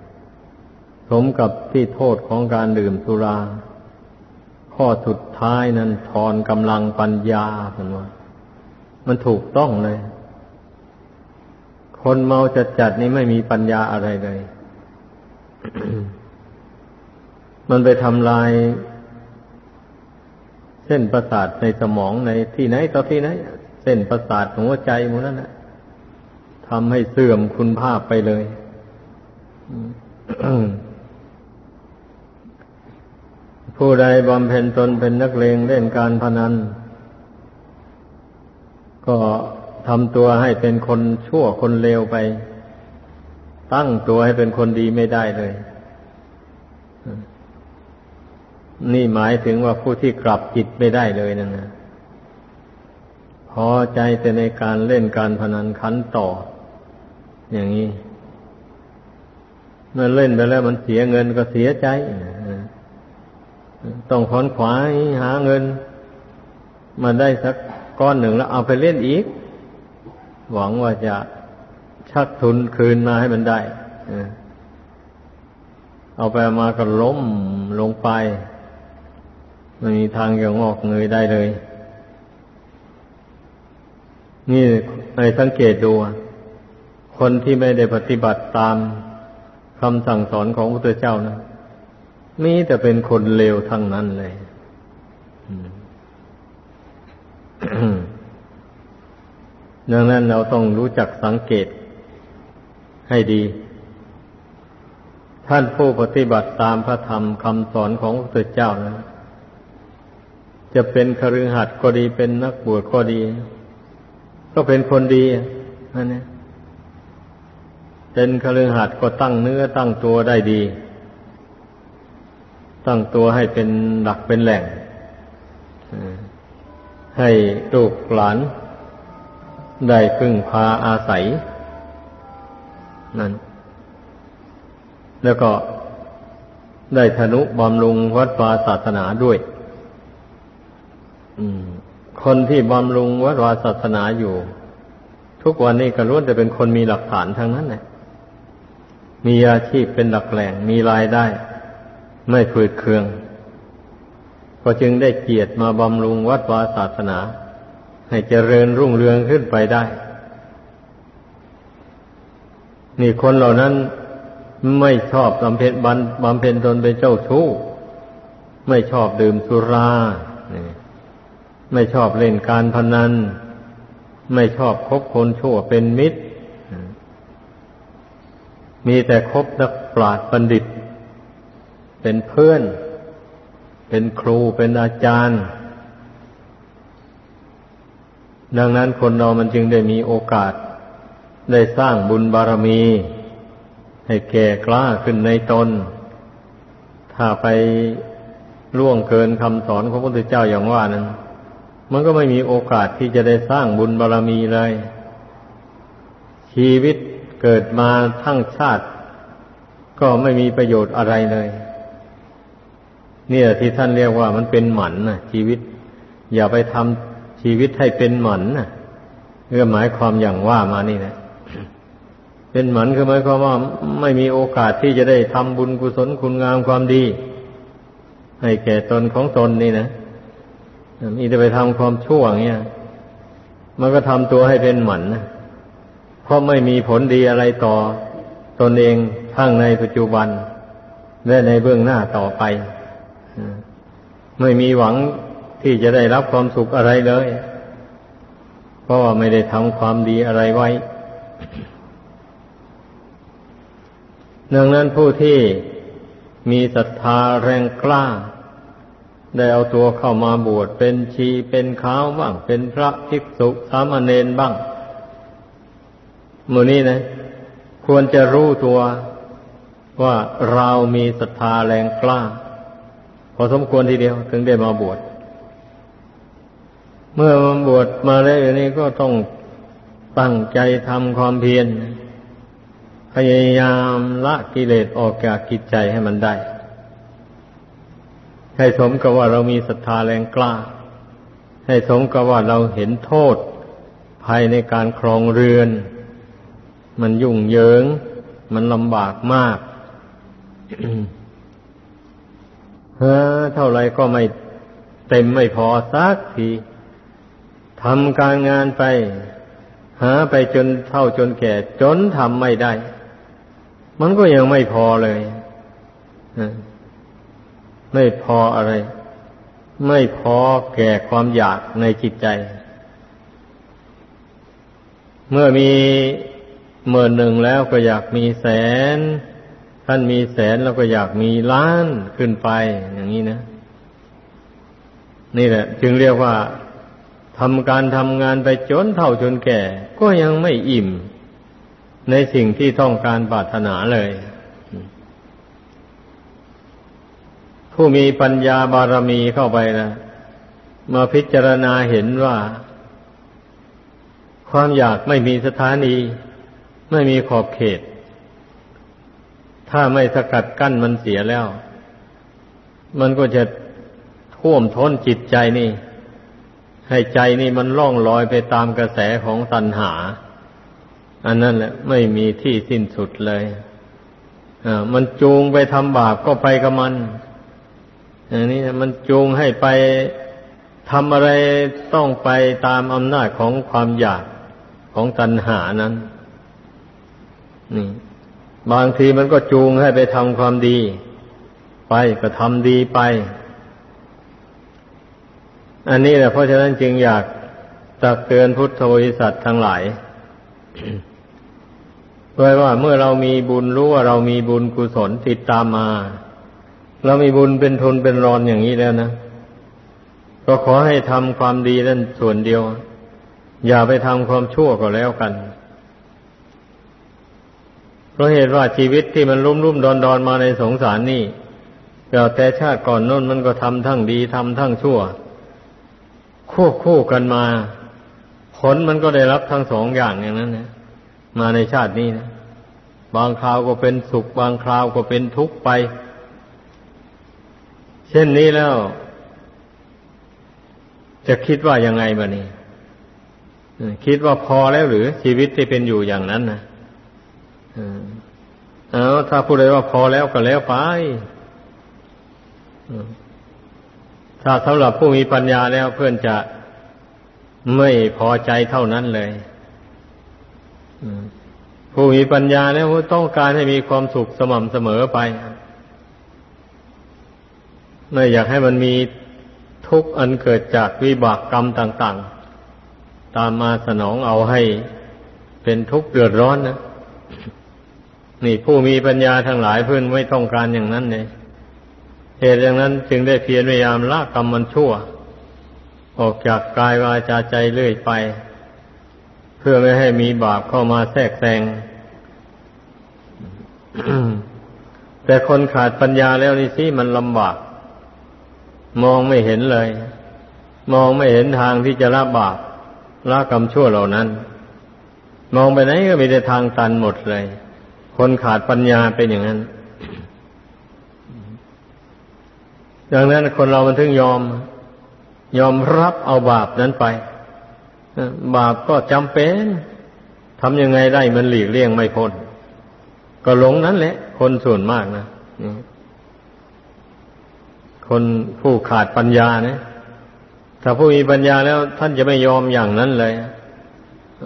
สมกับที่โทษของการดื่มสุรา ข้อสุดท้ายนั้นทอนกำลังปัญญาเหมือนว่า มันถูกต้องเลย คนเมาจัดจัดนี่ไม่มีปัญญาอะไรเลย มันไปทำลาย เส้นประสาทในสมองในที่ไหนต่อที่ไหน เส้นประสาทหัวใจมันนั่นแหละทำให้เสื่อมคุณภาพไปเลยผู้ใดบำเพ็ญตนเป็นนักเลงเล่นการพนัน ก็ทำตัวให้เป็นคนชั่วคนเลวไป ตั้งตัวให้เป็นคนดีไม่ได้เลย นี่หมายถึงว่าผู้ที่กลับจิตไม่ได้เลยนั่นนะพอใจแต่ในการเล่นการพนันขันต่อ อย่างนี้เมื่อเล่นไปแล้วมันเสียเงินก็เสียใจต้องขอนขวายหาเงิน มาได้สักก้อนหนึ่งแล้วเอาไปเล่นอีก หวังว่าจะ ชักทุนคืนมาให้มันได้เอาไปมาก็ล้มลงไปไม่มีทางจะงอกเงยได้เลย นี่ในสังเกตดู คนที่ไม่ได้ปฏิบัติตามคำสั่งสอนของพระพุทธเจ้านะมีแต่เป็นคนเลวทั้งนั้นเลยดังนั้นเราต้องรู้จักสังเกต ให้ดี ท่านผู้ปฏิบัติตามพระธรรมคำสอนของพระพุทธเจ้านะจะเป็นคฤหัสถ์ก็ดีเป็นนักบวชก็ดี ก็เป็นคนดีนั่นเอเป็นคฤหัสถ์ก็ตั้งเนื้อตั้งตัวได้ดี ตั้งตัวให้เป็นหลักเป็นแหล่งให้ลูกหลานได้พึ่งพาอาศัย นั่น แล้วก็ได้ธนุบำรุงวัดวาศาสนาด้วย คนที่บำรุงวัดวาศาสนาอยู่ ทุกวันนี้ก็ล้วนแต่เป็นคนมีหลักฐานทั้งนั้นแหละมีอาชีพเป็นหลักแหล่ง มีรายได้ ไม่ฝืดเคือง ก็จึงได้เกียรติมาบำรุงวัดวาศาสนา ให้เจริญรุ่งเรืองขึ้นไปได้ นี่คนเหล่านั้นไม่ชอบบำเพ็ญบำเพ็ญตนเป็นเจ้าชู้ ไม่ชอบดื่มสุรานี่ไม่ชอบเล่นการพนัน ไม่ชอบคบคนชั่วเป็นมิตร มีแต่คบนักปราชญ์บัณฑิต เป็นเพื่อน เป็นครูเป็นอาจารย์ ดังนั้นคนเรามันจึงได้มีโอกาส ได้สร้างบุญบารมี ให้แก่กล้าขึ้นในตน ถ้าไปล่วงเกินคำสอนของพระพุทธเจ้าอย่างว่านั้น มันก็ไม่มีโอกาสที่จะได้สร้างบุญบารรมีเลย ชีวิตเกิดมาทั้งชาติ ก็ไม่มีประโยชน์อะไรเลย เนี่ยที่ท่านเรียกว่ามันเป็นหมันนะชีวิต อย่าไปทำชีวิตให้เป็นหมันนะเรื่อหมายความอย่างว่ามานี่นะ เป็นหมันคือหมายความว่าไม่มีโอกาสที่จะได้ทำบุญกุศลคุณงามความดี ให้แก่ตนของตนนี่นะมีแต่ไปทำความชั่วเงี้ยมันก็ทำตัวให้เป็นหมันนะเพราะไม่มีผลดีอะไรต่อตนเองทั้งในปัจจุบัน และในเบื้องหน้าต่อไปไม่มีหวังที่จะได้รับความสุขอะไรเลย เพราะว่าไม่ได้ทำความดีอะไรไว้ ดังนั้นผู้ที่มีศรัทธาแรงกล้า ได้เอาตัวเข้ามาบวชเป็นชีเป็นขาวบ้าง เป็นพระภิกษุสามเณรบ้างมือนี้นะ ควรจะรู้ตัวว่าเรามีศรัทธาแรงกล้า พอสมควรทีเดียวถึงได้มาบวช เมื่อมาบวชมาแล้วอย่างนี้ก็ต้องตั้งใจทำความเพียร พยายามละกิเลสออกจากกิจใจให้มันได้ ให้สมกับว่าเรามีศรัทธาแรงกล้า ให้สมกับว่าเราเห็นโทษภายในการครองเรือน มันยุ่งเหยิง มันลำบากมากเฮ้อเท่าไรก็ไม่เต็มไม่พอสักทีทำการงานไป หาไปจนเท่าจนแก่จนทำไม่ได้ มันก็ยังไม่พอเลยไม่พออะไร ไม่พอแก่ความอยากในจิตใจ เมื่อมีเมื่อหนึ่งแล้วก็อยากมีแสน ท่านมีแสนแล้วก็อยากมีล้านขึ้นไป อย่างนี้นะ นี่แหละ จึงเรียกว่าทำการทำงานไปจนเท่าจนแก่ ก็ยังไม่อิ่ม ในสิ่งที่ต้องการปรารถนาเลย ผู้มีปัญญาบารมีเข้าไปนะมาพิจารณาเห็นว่า ความอยากไม่มีสถานี ไม่มีขอบเขต ถ้าไม่สกัดกั้นมันเสียแล้ว มันก็จะท่วมท้นจิตใจนี่ ให้ใจนี่มันล่องลอยไปตามกระแสของตัณหา อันนั้นแหละไม่มีที่สิ้นสุดเลยอ่ามันจูงไปทำบาปก็ไปกับมันอันนี้มันจูงให้ไปทำอะไรต้องไปตามอำนาจของความอยากของตัณหานั้น นี่ บางทีมันก็จูงให้ไปทำความดี ไปก็ทำดีไป อันนี้แหละเพราะฉะนั้นจึงอยากตักเตือนพุทธบริษัททั้งหลาย เพราะว่าเมื่อเรามีบุญรู้ว่าเรามีบุญกุศลติดตามมา เรามีบุญเป็นทุนเป็นรอนอย่างนี้แล้วนะก็ขอให้ทำความดีนั่นส่วนเดียว อย่าไปทำความชั่วก็แล้วกันเพราะเหตุว่าชีวิตที่มันรุ่มรุ่มดอนดอนมาในสงสารนี่แต่ชาติก่อนน้นมันก็ทำทั้งดีทำทั้งชั่ว ควบคู่กันมา ผลมันก็ได้รับทั้งสองอย่างอย่างนั้นนะ มาในชาตินี้นะบางคราวก็เป็นสุข บางคราวก็เป็นทุกข์ไป เช่นนี้แล้ว จะคิดว่ายังไงบ้านี่คิดว่าพอแล้วหรือ ชีวิตที่เป็นอยู่อย่างนั้นนะเอาถ้าพูดเลยว่าพอแล้วก็แล้วไปถ้าสำหรับผู้มีปัญญาแล้วเพื่อนจะไม่พอใจเท่านั้นเลย ผู้มีปัญญาแล้วต้องการให้มีความสุขสม่ำเสมอไปไม่อยากให้มันมีทุกข์อันเกิดจากวิบากกรรมต่าง ๆ ตามมาสนองเอาให้เป็นทุกข์เดือดร้อนนะนี่ผู้มีปัญญาทั้งหลายเพื่อนไม่ต้องการอย่างนั้นเลยเหตุอย่างนั้นจึงได้เพียรพยายามละกรรมมันชั่ว ออกจากกายวาจาใจเรื่อยไป พื่อไม่ให้มีบาปเข้ามาแทรกแซงแต่คนขาดปัญญาแล้วนี่สิมันลำบาก มองไม่เห็นเลย มองไม่เห็นทางที่จะละบาปละกรรมชั่วเหล่านั้น มองไปไหนก็มีแต่ทางตันหมดเลย คนขาดปัญญาเป็นอย่างนั้น ดังนั้นคนเรามันถึงยอม ยอมรับเอาบาปนั้นไป บาปก็จำเป็นทำยังไงได้มันหลีกเลี่ยงไม่พ้นก็หลงนั้นแหละ คนส่วนมากนะคนผู้ขาดปัญญานะถ้าผู้มีปัญญาแล้วท่านจะไม่ยอมอย่างนั้นเลย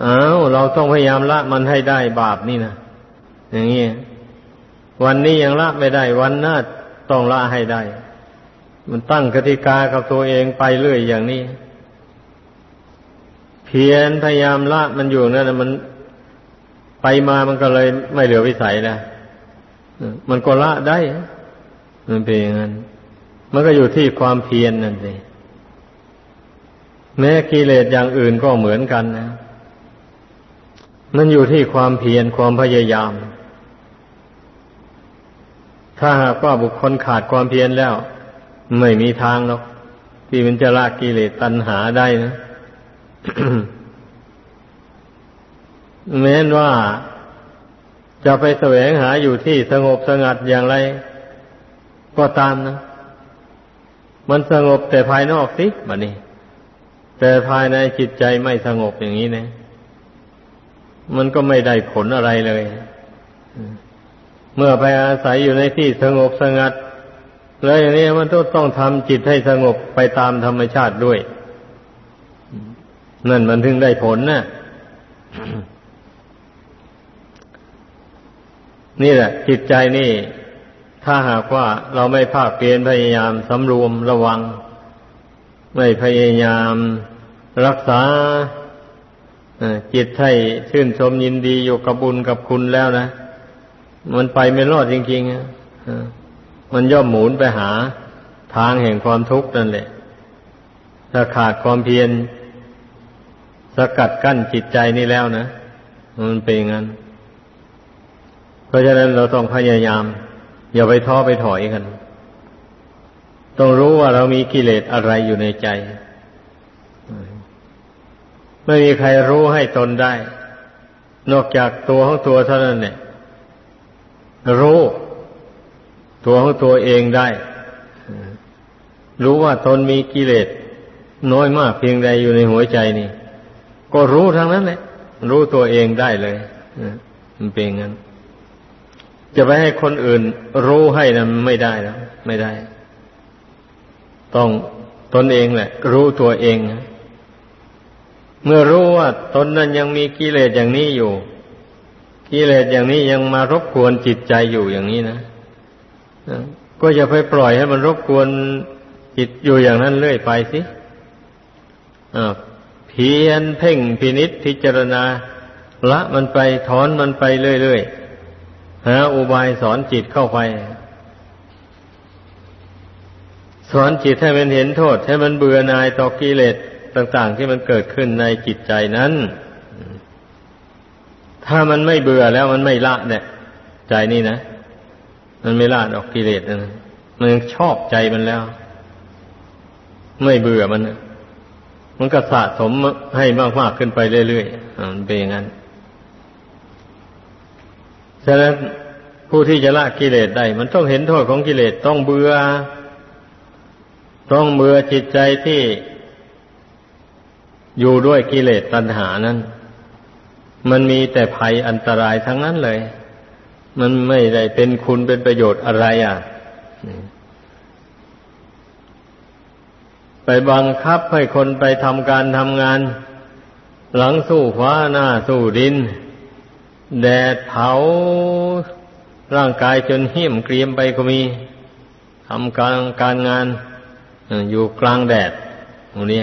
อ้าวเราต้องพยายามละมันให้ได้บาปนี่นะอย่างนี้วันนี้ยังละไม่ได้ วันหน้าต้องละให้ได้ มันตั้งกติกากับตัวเองไปเรื่อยอย่างนี้ พียรพยายามละมันอยู่นั่นมันไปมามันก็เลยไม่เหลือวิสัยแล้วมันก็ละได้มันเป็นอย่างนั้น มันก็อยู่ที่ความเพียรนนั่นสิแม้กิเลสอย่างอื่นก็เหมือนกันนะมันอยู่ที่ความเพียรความพยายาม ถ้าหากว่าบุคคลขาดความเพียรแล้ว ไม่มีทางหรอกที่มันจะละกิเลสตัณหาได้นะ แม้นว่าจะไปแสวงหาอยู่ที่สงบสงัดอย่างไร ก็ตามนะ มันสงบแต่ภายนอกสิบัดนี้ แต่ภายในจิตใจไม่สงบอย่างนี้นะมันก็ไม่ได้ผลอะไรเลย เมื่อไปอาศัยอยู่ในที่สงบสงัด แล้วอย่างนี้มันต้องต้องทำจิตให้สงบไปตามธรรมชาติด้วย นั่นมันถึงได้ผลนะนี่แหละ จิตใจนี่ ถ้าหากว่าเราไม่ภาคเปลี่ยนพยายามสำรวมระวัง ไม่พยายามรักษาจิตให้ชื่นชมยินดีอยู่กับบุญกับคุณแล้วนะ มันไปไม่รอดจริงๆมันย่อมหมุนไปหาทางแห่งความทุกข์นั่นแหละถ้าขาดความเพียร สกัดกั้นจิตใจนี่แล้วนะมันเป็นอย่างนั้น เพราะฉะนั้นเราต้องพยายาม อย่าไปท้อไปถอยกัน ต้องรู้ว่าเรามีกิเลสอะไรอยู่ในใจ ไม่มีใครรู้ให้ตนได้ นอกจากตัวของตัวเท่านั้นเนี่ย รู้ ตัวของตัวเองได้ รู้ว่าตนมีกิเลสน้อยมากเพียงใดอยู่ในหัวใจนี่ ก็รู้ทั้งนั้นแหละรู้ตัวเองได้เลยมันเป็นงั้น จะไปให้คนอื่นรู้ให้นะไม่ได้แล้วไม่ได้ ต้องตนเองแหละ รู้ตัวเองนะเมื่อรู้ว่าตนนั้นยังมีกิเลสอย่างนี้อยู่กิเลสอย่างนี้ยังมารบกวนจิตใจอยู่อย่างนี้นะก็อย่าไปปล่อยให้มันรบกวนจิตอยู่อย่างนั้นเรื่อยไปสิ เพียนเพ่งพินิษพิจารณา ละมันไปถอนมันไปเรื่อยๆหาอุบายสอนจิตเข้าไป สอนจิตให้มันเห็นโทษ ให้มันเบื่อนายต่อกิเลสต่าง ๆ ที่มันเกิดขึ้นในจิตใจนั้น ถ้ามันไม่เบื่อแล้วมันไม่ละเนี่ย ใจนี่นะ มันไม่ละออกกิเลสนะมันชอบใจมันแล้ว ไม่เบื่อมัน มันก็สะสมให้มากๆขึ้นไปเรื่อยๆมันเป็นอย่างนั้นฉะนั้นผู้ที่จะละกิเลสได้ มันต้องเห็นโทษของกิเลสต้องเบื่อ ต้องเบื่อจิตใจที่อยู่ด้วยกิเลสตัณหานั้น มันมีแต่ภัยอันตรายทั้งนั้นเลย มันไม่ได้เป็นคุณเป็นประโยชน์อะไรอะ ไป บังคับให้คนไปทำการทำงาน หลังสู้ฟ้าหน้าสู้ดิน แดดเผาร่างกายจนเหี้ยมเกรียมไปก็มีทำการการงานอยู่กลางแดดตรงนี้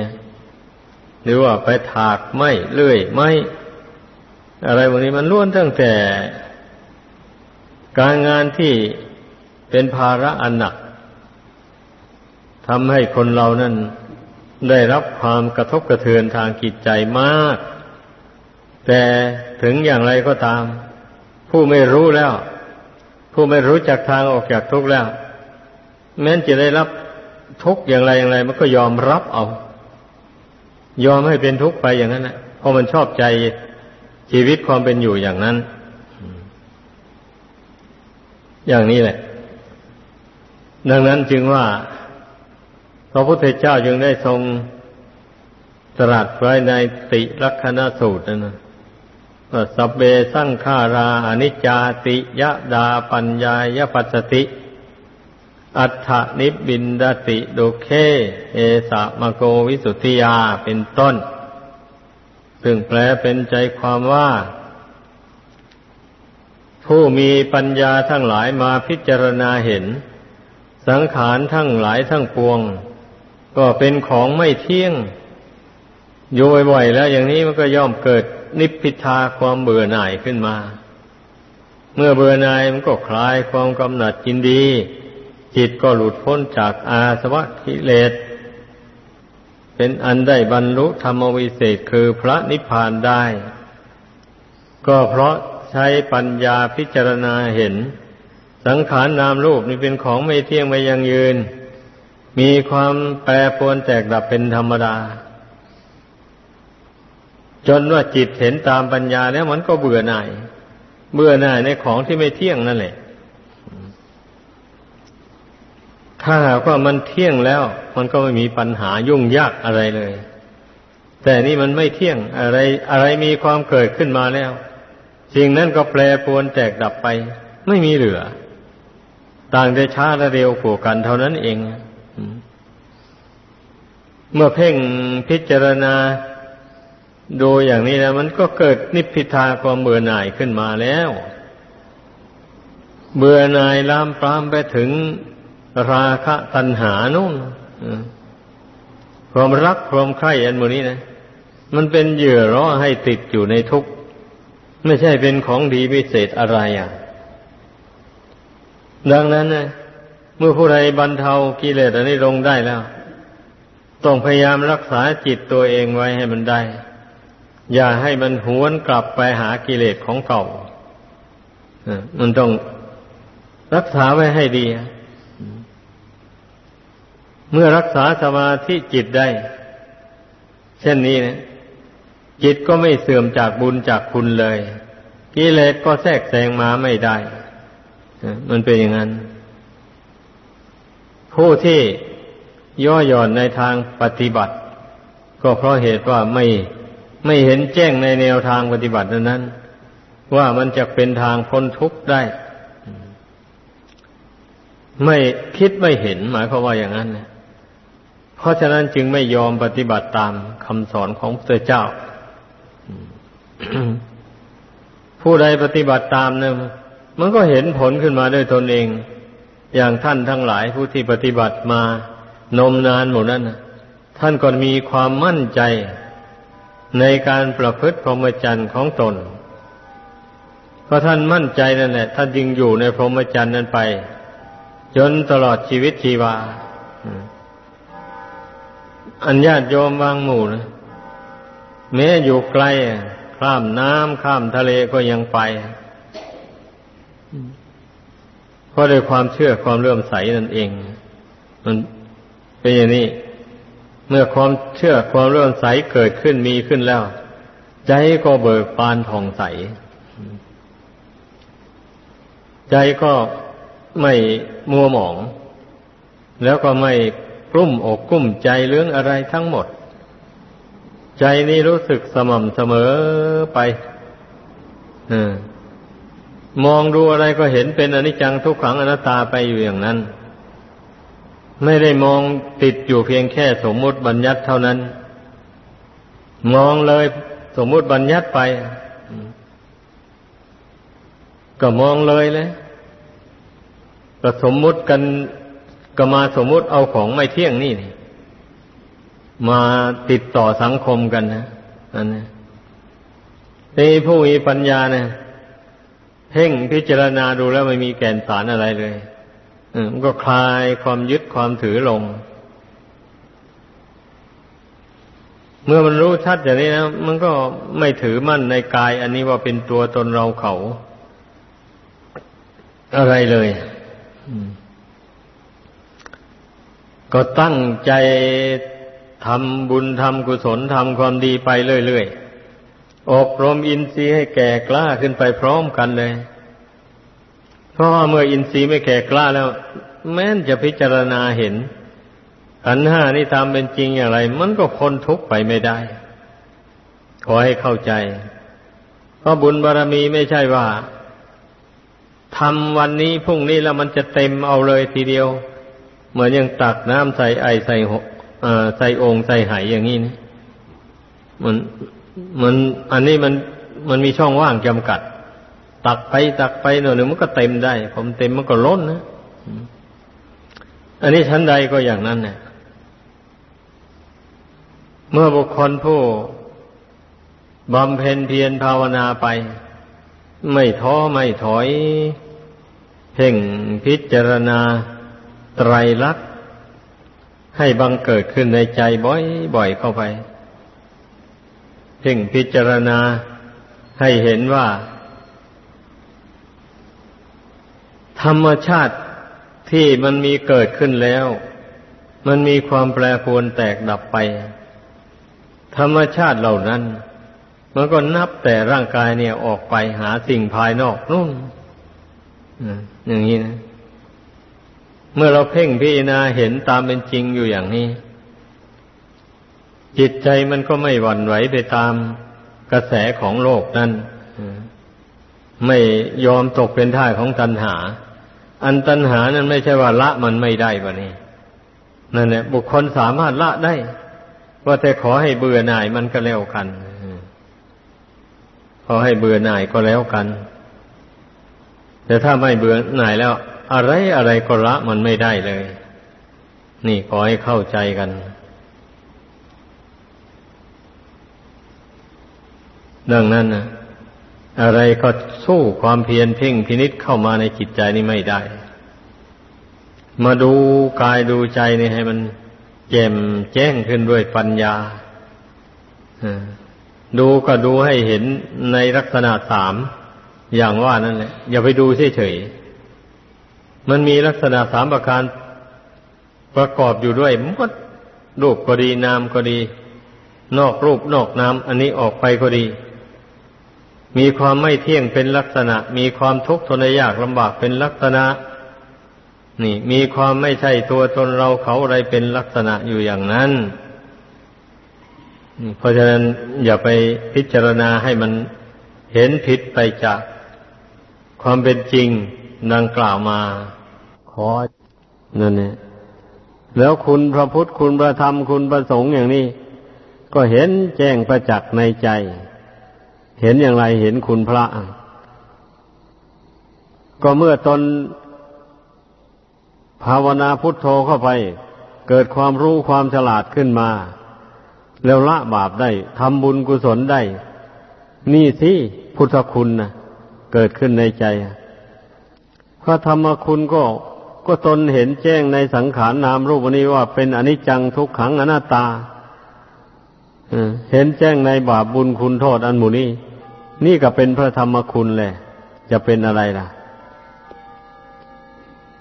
หรือว่าไปถากไม้เลื่อยไม้อะไรพวกนี้มันล้วนตั้งแต่ การงานที่เป็นภาระอันหนัก ทำให้คนเรานั้นได้รับความกระทบกระเทือนทางจิตใจมาก แต่ถึงอย่างไรก็ตาม ผู้ไม่รู้แล้ว ผู้ไม่รู้จักทางออกจากทุกข์แล้ว แม้นจะได้รับทุกข์อย่างไรอย่างไร มันก็ยอมรับเอา ยอมให้เป็นทุกข์ไปอย่างนั้นนะเพราะมันชอบใจชีวิตความเป็นอยู่อย่างนั้น อย่างนี้แหละ ดังนั้นจึงว่า ระพุทธเจ้าจึงได้ทรงตรัสไว้ในติลักษณสูตรนะสัพเบสังขาราอนิจจาติยะดาปัญญายปัสสติ อัฏฐนิบินดติโดเคเอสะมะโกวิสุทธิยาเป็นต้น ซึ่งแปลเป็นใจความว่า ผู้มีปัญญาทั้งหลายมาพิจารณาเห็น สังขารทั้งหลายทั้งปวง ก็เป็นของไม่เที่ยงอยู่บ่อยๆแล้วอย่างนี้มันก็ย่อมเกิดนิพพิทาความเบื่อหน่ายขึ้นมา เมื่อเบื่อหน่ายมันก็คลายความกำหนัดจินดี จิตก็หลุดพ้นจากอาสวะกิเลส เป็นอันได้บรรลุธรรมวิเศษคือพระนิพพานได้ ก็เพราะใช้ปัญญาพิจารณาเห็น สังขารนามรูปนี่เป็นของไม่เที่ยงไม่ยังยืน มีความแปรปรวนแตกดับเป็นธรรมดา จนว่าจิตเห็นตามปัญญาแล้วมันก็เบื่อหน่าย เบื่อหน่ายในของที่ไม่เที่ยงนั่นแหละ ถ้าหากว่ามันเที่ยงแล้ว มันก็ไม่มีปัญหายุ่งยากอะไรเลย แต่นี่มันไม่เที่ยงอะไรอะไรมีความเกิดขึ้นมาแล้วสิ่งนั้นก็แปรปรวนแตกดับไป ไม่มีเหลือ ต่างแต่ช้าและเร็วกว่ากันเท่านั้นเอง เมื่อเพ่งพิจารณาดูอย่างนี้แล้วมันก็เกิดนิพพิทาความเบื่อหน่ายขึ้นมาแล้ว เบื่อหน่ายลามปรามไปถึงราคะตัณหานู่นความรักความใคร่อันโมนี้นะ มันเป็นเหยื่อร้อให้ติดอยู่ในทุกข์ไม่ใช่เป็นของดีพิเศษอะไรอะ ดังนั้นนะเมื่อผู้ใดบรรเทากิเลสอันนี้ลงได้แล้ว ต้องพยายามรักษาจิตตัวเองไว้ให้มันได้ อย่าให้มันหวนกลับไปหากิเลสของเก่ามันต้องรักษาไว้ให้ดี เมื่อรักษาสมาธิจิตได้ เช่นนี้นะจิตก็ไม่เสื่อมจากบุญจากคุณเลย กิเลสก็แทรกแซงมาไม่ได้ มันเป็นอย่างนั้น ผู้ที่ ย่อหย่อนในทางปฏิบัติ ก็เพราะเหตุว่าไม่ไม่เห็นแจ้งในแนวทางปฏิบัตินั้น ว่ามันจะเป็นทางพ้นทุกข์ได้ ไม่คิดไม่เห็นหมายความว่าอย่างนั้นนะเพราะฉะนั้นจึงไม่ยอมปฏิบัติตามคำสอนของพระเจ้า ผู้ใดปฏิบัติตามเนี่ยมันก็เห็นผลขึ้นมาด้วยตนเอง อย่างท่านทั้งหลายผู้ที่ปฏิบัติมา นมนานหมดนั้นท่านก็มีความมั่นใจในการประพฤติพรหมจรรย์ของตน เพราะท่านมั่นใจนั่นแหละท่านจึงอยู่ในพรหมจรรย์นั้นไป จนตลอดชีวิตชีวา อันญาตโยมบางหมู่นะแม้อยู่ไกล ข้ามน้ำข้ามทะเลก็ยังไป เพราะด้วยความเชื่อความเลื่อมใสนั่นเอง มัน เป็นอย่างนี้ เมื่อความเชื่อความเลื่อมใสเกิดขึ้นมีขึ้นแล้ว ใจก็เบิกบานผ่องใส ใจก็ไม่มัวหมอง แล้วก็ไม่กลุ้มอกกลุ้มใจเรื่องอะไรทั้งหมด ใจนี้รู้สึกสม่ำเสมอไปอมองดูอะไรก็เห็นเป็นอนิจจังทุกขังอนัตตาไปอยู่อย่างนั้น ไม่ได้มองติดอยู่เพียงแค่สมมุติบัญญัติเท่านั้น มองเลยสมมุติบัญญัติไป ก็มองเลยเลยก็สมมุติกันก็มาสมมุติเอาของไม่เที่ยงนี่มาติดต่อสังคมกันนะอันนี้นี่ผู้มีปัญญาเนี่ยเพ่งพิจารณาดูแล้วไม่มีแก่นสารอะไรเลย มันก็คลายความยึดความถือลง เมื่อมันรู้ชัดอย่างนี้นะมันก็ไม่ถือมั่นในกาย อันนี้ว่าเป็นตัวตนเราเขา อะไรเลยก็ตั้งใจทำบุญทำกุศลทำความดีไปเรื่อยๆอบรมอินทรีย์ให้แก่กล้าขึ้นไปพร้อมกันเลย เพราะว่าเมื่ออินทรีย์ไม่แก่กล้าแล้ว แม้นจะพิจารณาเห็นขันห้านี่ตามเป็นจริงอย่างไร มันก็พ้นทุกข์ไปไม่ได้ ขอให้เข้าใจ เพราะบุญบารรมีไม่ใช่ว่าทำวันนี้พรุ่งนี้แล้วมันจะเต็มเอาเลยทีเดียว เหมือนยังตักน้ำใส่ไอใส่ใส่องค์ใส่ไหอย่างนี้นะมันมันอันนี้มันมันมีช่องว่างจำกัด ตักไปตักไปหน่อยหนึ่งมันก็เต็มได้ ผมเต็มมันก็ล้นนะอันนี้ชั้นใดก็อย่างนั้นเนี่ยเมื่อบุคคลผู้บำเพ็ญเพียรภาวนาไป ไม่ท้อไม่ถอย เพ่งพิจารณาไตรลักษณ์ให้บังเกิดขึ้นในใจบ่อยๆเข้าไป เพ่งพิจารณาให้เห็นว่า ธรรมชาติที่มันมีเกิดขึ้นแล้ว มันมีความแปรปรวนแตกดับไป ธรรมชาติเหล่านั้น มันก็นับแต่ร่างกายเนี่ยออกไปหาสิ่งภายนอกนู่นอย่างนี้นะ เมื่อเราเพ่งพิจารณาเห็นตามเป็นจริงอยู่อย่างนี้ จิตใจมันก็ไม่หวั่นไหวไปตามกระแสของโลกนั้นไม่ยอมตกเป็นท่าของตัณหา อันตัณหานั้นไม่ใช่ว่าละมันไม่ได้บะนี่นั่นแหละบุคคลสามารถละได้ ว่าแต่ขอให้เบื่อหน่ายมันก็แล้วกันขอให้เบื่อหน่ายก็แล้วกัน แต่ถ้าไม่เบื่อหน่ายแล้ว อะไรอะไรก็ละมันไม่ได้เลย นี่ขอให้เข้าใจกันดังนั้นนะ อะไรก็สู้ความเพียรเพ่งพินิษเข้ามาในจิตใจนี่ไม่ได้ มาดูกายดูใจนี่ให้มันแจ่มแจ้งขึ้นด้วยปัญญาดูก็ดูให้เห็นในลักษณะสามอย่างว่านั่นแหละ อย่าไปดูเฉยๆมันมีลักษณะสามประการประกอบอยู่ด้วยมันรูปก็ดีนามก็ดี นอกรูปนอกนามอันนี้ออกไปก็ดี มีความไม่เที่ยงเป็นลักษณะ มีความทุกข์ทนยากลำบากเป็นลักษณะ นี่ มีความไม่ใช่ตัวตนเราเขาอะไรเป็นลักษณะอยู่อย่างนั้น เพราะฉะนั้นอย่าไปพิจารณาให้มันเห็นผิดไปจากความเป็นจริงดังกล่าวมา ขอนั่นเนี่ยแล้วคุณพระพุทธคุณพระธรรมคุณพระสงฆ์อย่างนี้ ก็เห็นแจ้งประจักษ์ในใจ เห็นอย่างไรเห็นคุณพระ ก็เมื่อตนภาวนาพุทโธเข้าไป เกิดความรู้ความฉลาดขึ้นมา แล้วละบาปได้ทำบุญกุศลได้ นี่สิพุทธคุณนะเกิดขึ้นในใจพระธรรมคุณก็ก็ตนเห็นแจ้งในสังขารนามรูปนี้ว่าเป็นอนิจจังทุกขังอนัตตาเห็นแจ้งในบาปบุญคุณโทษอันหมู่นี้ นี่ก็เป็นพระธรรมคุณแหละจะเป็นอะไรล่ะ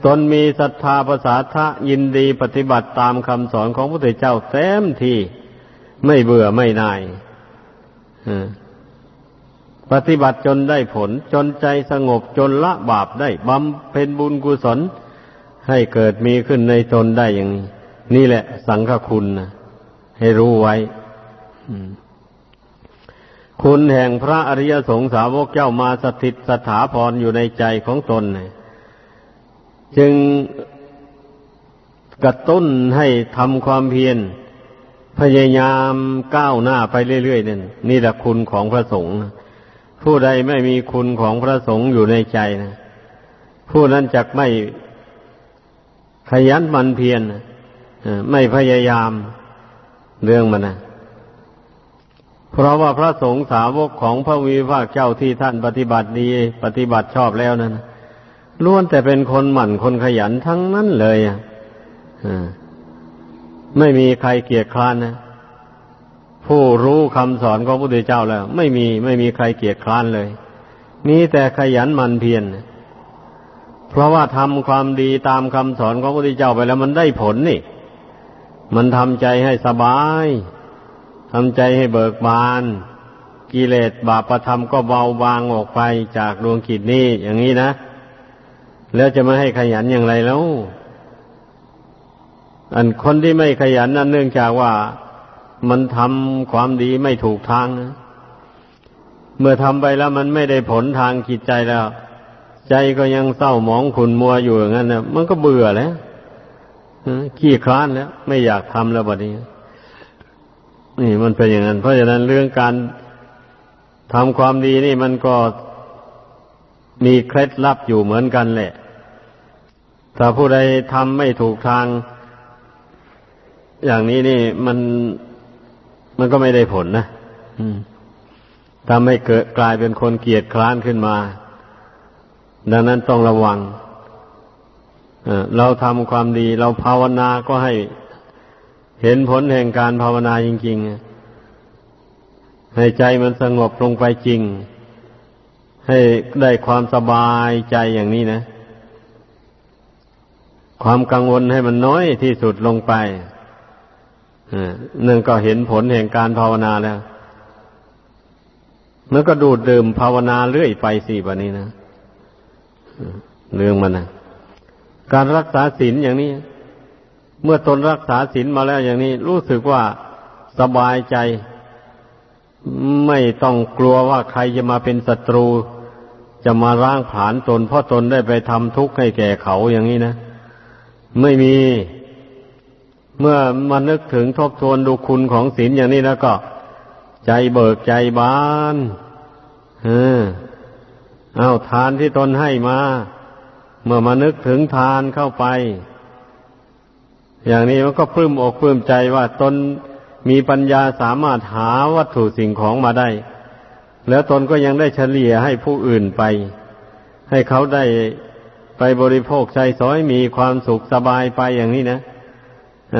ตนมีศรัทธาภาษาทะยินดีปฏิบัติตามคำสอนของพระพุทธเจ้าแต้มที่ไม่เบื่อไม่นายปฏิบัติจนได้ผล จนใจสงบจนละบาปได้บำเพ็ญบุญกุศล ให้เกิดมีขึ้นในตนได้อย่างนี้นี่แหละ สังฆคุณนะให้รู้ไว้ คุณแห่งพระอริยสงสาวกเจ้ามาสถิตสถาพรอยู่ในใจของตน จึงกระตุ้นให้ทำความเพียร พยายามก้าวหน้าไปเรื่อยๆนี่นี่แหละคุณของพระสงฆ์ผู้ใดไม่มีคุณของพระสงฆ์อยู่ในใจนะผู้นั้นจักไม่ขยันมันเพียรไม่พยายามเรื่องมันนะ เพราะว่าพระสงฆ์สาวกของพระวีภาคเจ้าที่ท่านปฏิบัติดี ปฏิบัติชอบแล้วนั้นล้วนแต่เป็นคนหมั่นคนขยันทั้งนั้นเลยอะไม่มีใครเกียจคร้านนะผู้รู้คำสอนของพระพุทธเจ้าแล้ว ไม่มีไม่มีใครเกียจคร้านเลย มีแต่ขยันมันเพียรเพราะว่าทำความดีตามคำสอนของพระพุทธเจ้าไปแล้วมันได้ผลนี่ มันทำใจให้สบาย ทำใจให้เบิกบาน กิเลสบาปธรรมก็เบาบางออกไปจากดวงกิจนี้อย่างนี้นะ แล้วจะไมาให้ขยันอย่างไรแล้ว อันคนที่ไม่ขยันนั่นเนื่องจากว่ามันทำความดีไม่ถูกทางนะเมื่อทำไปแล้วมันไม่ได้ผลทางจิตใจแล้ว ใจก็ยังเศร้าหมองขุนมัวอยู่อย่างนั้นนะมันก็เบื่อแล้วขี้คลานแล้ว ไม่อยากทำแล้วบัดนี้ นี่มันเป็นอย่างนั้น เพราะฉะนั้นเรื่องการทำความดีนี่มันก็มีเคล็ดลับอยู่เหมือนกันแหละ ถ้าผู้ใดทำไม่ถูกทาง อย่างนี้นี่มันมันก็ไม่ได้ผลนะทำให้เกิดกลายเป็นคนเกียจคร้านขึ้นมา ดังนั้นต้องระวัง เราทำความดี เราภาวนาก็ให้ เห็นผลแห่งการภาวนาจริงๆ ให้ใจมันสงบลงไปจริง ให้ได้ความสบายใจอย่างนี้นะ ความกังวลให้มันน้อยที่สุดลงไปนึ่งก็เห็นผลแห่งการภาวนาแล้วมันก็ดูดดื่มภาวนาเรื่อยไปสิแบบนี้นะเรื่องมันนะการรักษาศีลอย่างนี้ เมื่อตนรักษาศีลมาแล้วอย่างนี้ รู้สึกว่าสบายใจ ไม่ต้องกลัวว่าใครจะมาเป็นศัตรู จะมาร่างผานตน เพราะตนได้ไปทำทุกข์ให้แก่เขาอย่างนี้นะ ไม่มี เมื่อมานึกถึงทบทวนดูคุณของศีลอย่างนี้แล้วก็ ใจเบิกใจบานเออเอาทานที่ตนให้มา เมื่อมานึกถึงทานเข้าไป อย่างนี้มันก็ปลื้มอกปลื้มใจว่าตนมีปัญญาสามารถหาวัตถุสิ่งของมาได้ แล้วตนก็ยังได้เฉลี่ยให้ผู้อื่นไป ให้เขาได้ไปบริโภคใช้สอยมีความสุขสบายไปอย่างนี้นะ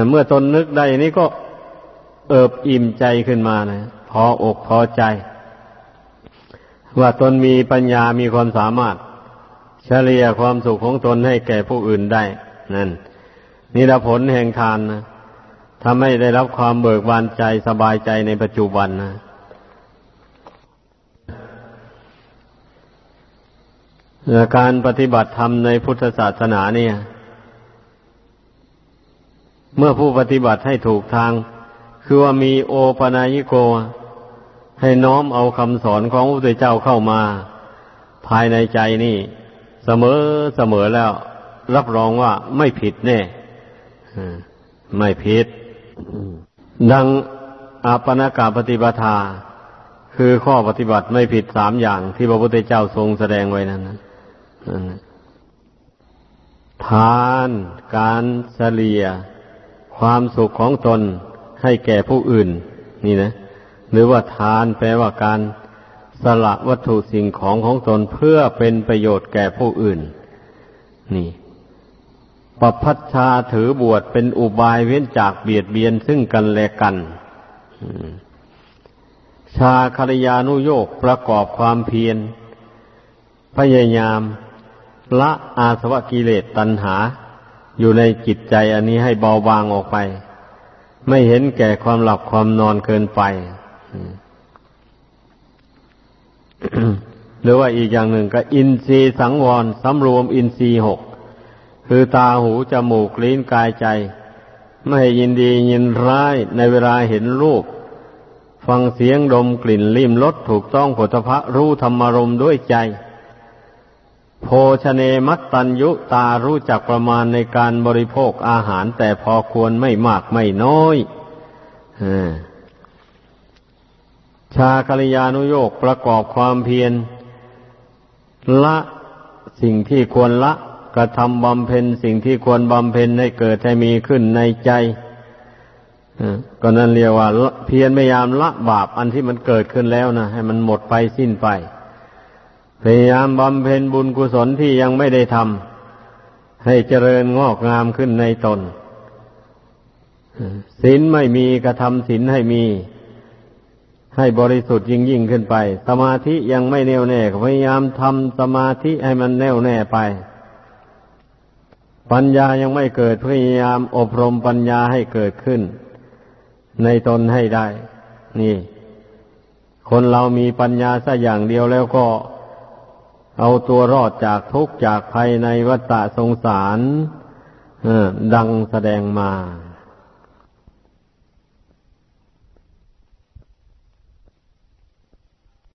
เมื่อตนนึกได้นี้ก็เอิบอิ่มใจขึ้นมานะพออกพอใจ ว่าตนมีปัญญามีความสามารถ เฉลี่ยความสุขของตนให้แก่ผู้อื่นได้ นั่น นี่ละผลแห่งทานนะทำให้ได้รับความเบิกบานใจสบายใจในปัจจุบันนะการปฏิบัติธรรมในพุทธศาสนาเนี่ย เมื่อผู้ปฏิบัติให้ถูกทาง คือว่ามีโอปนายิโก ให้น้อมเอาคำสอนของพระพุทธเจ้าเข้ามา ภายในใจนี่ เสมอเสมอแล้ว รับรองว่าไม่ผิดแน่ ไม่ผิด ดังอาปนากาปฏิปทา คือข้อปฏิบัติไม่ผิดสามอย่างที่พระพุทธเจ้าทรงแสดงไว้นั้นทานการเฉลียความสุขของตนให้แก่ผู้อื่น นี่นะ หรือว่าทานแปลว่าการสละวัตถุสิ่งของของตนเพื่อเป็นประโยชน์แก่ผู้อื่น นี่ ปพัชชาถือบวชเป็นอุบายเว้นจากเบียดเบียนซึ่งกันและกัน ชาคารยานุโยกประกอบความเพียร พยายามละอาสวะกิเลสตัณหา อยู่ในจิตใจอันนี้ให้เบาบางออกไป ไม่เห็นแก่ความหลับความนอนเกินไป หรือว่าอีกอย่างหนึ่งก็ อินทรีย์สังวรสำรวมอินทรีย์หก คือตาหูจมูกลิ้นกายใจ ไม่ยินดียินร้ายในเวลาเห็นรูป ฟังเสียงดมกลิ่นลิ้มรสถูกต้องผลพระรู้ธรรมรมด้วยใจ โภชเนมัตตัญยุตารู้จักประมาณในการบริโภคอาหารแต่พอควรไม่มากไม่น้อยอชาคริยานุโยกประกอบความเพียรละสิ่งที่ควรละ กระทำบำเพ็ญสิ่งที่ควรบำเพ็ญให้เกิดให้มีขึ้นในใจก็นั่นเรียกว่า เพียรพยายามละบาปอันที่มันเกิดขึ้นแล้วนะให้มันหมดไปสิ้นไป พยายามบำเพ็ญบุญกุศลที่ยังไม่ได้ทำให้เจริญงอกงามขึ้นในตนศีลไม่มีกระทำศีลให้มี ให้บริสุทธิ์ยิ่งยิ่งขึ้นไป สมาธิยังไม่แน่วแน่พยายามทำสมาธิให้มันแน่วแน่ไป ปัญญายังไม่เกิดพยายามอบรมปัญญาให้เกิดขึ้น ในตนให้ได้ นี่ คนเรามีปัญญาสักอย่างเดียวแล้วก็ เอาตัวรอดจากทุกข์จากภัยในวัฏฏะสงสารดังแสดงมา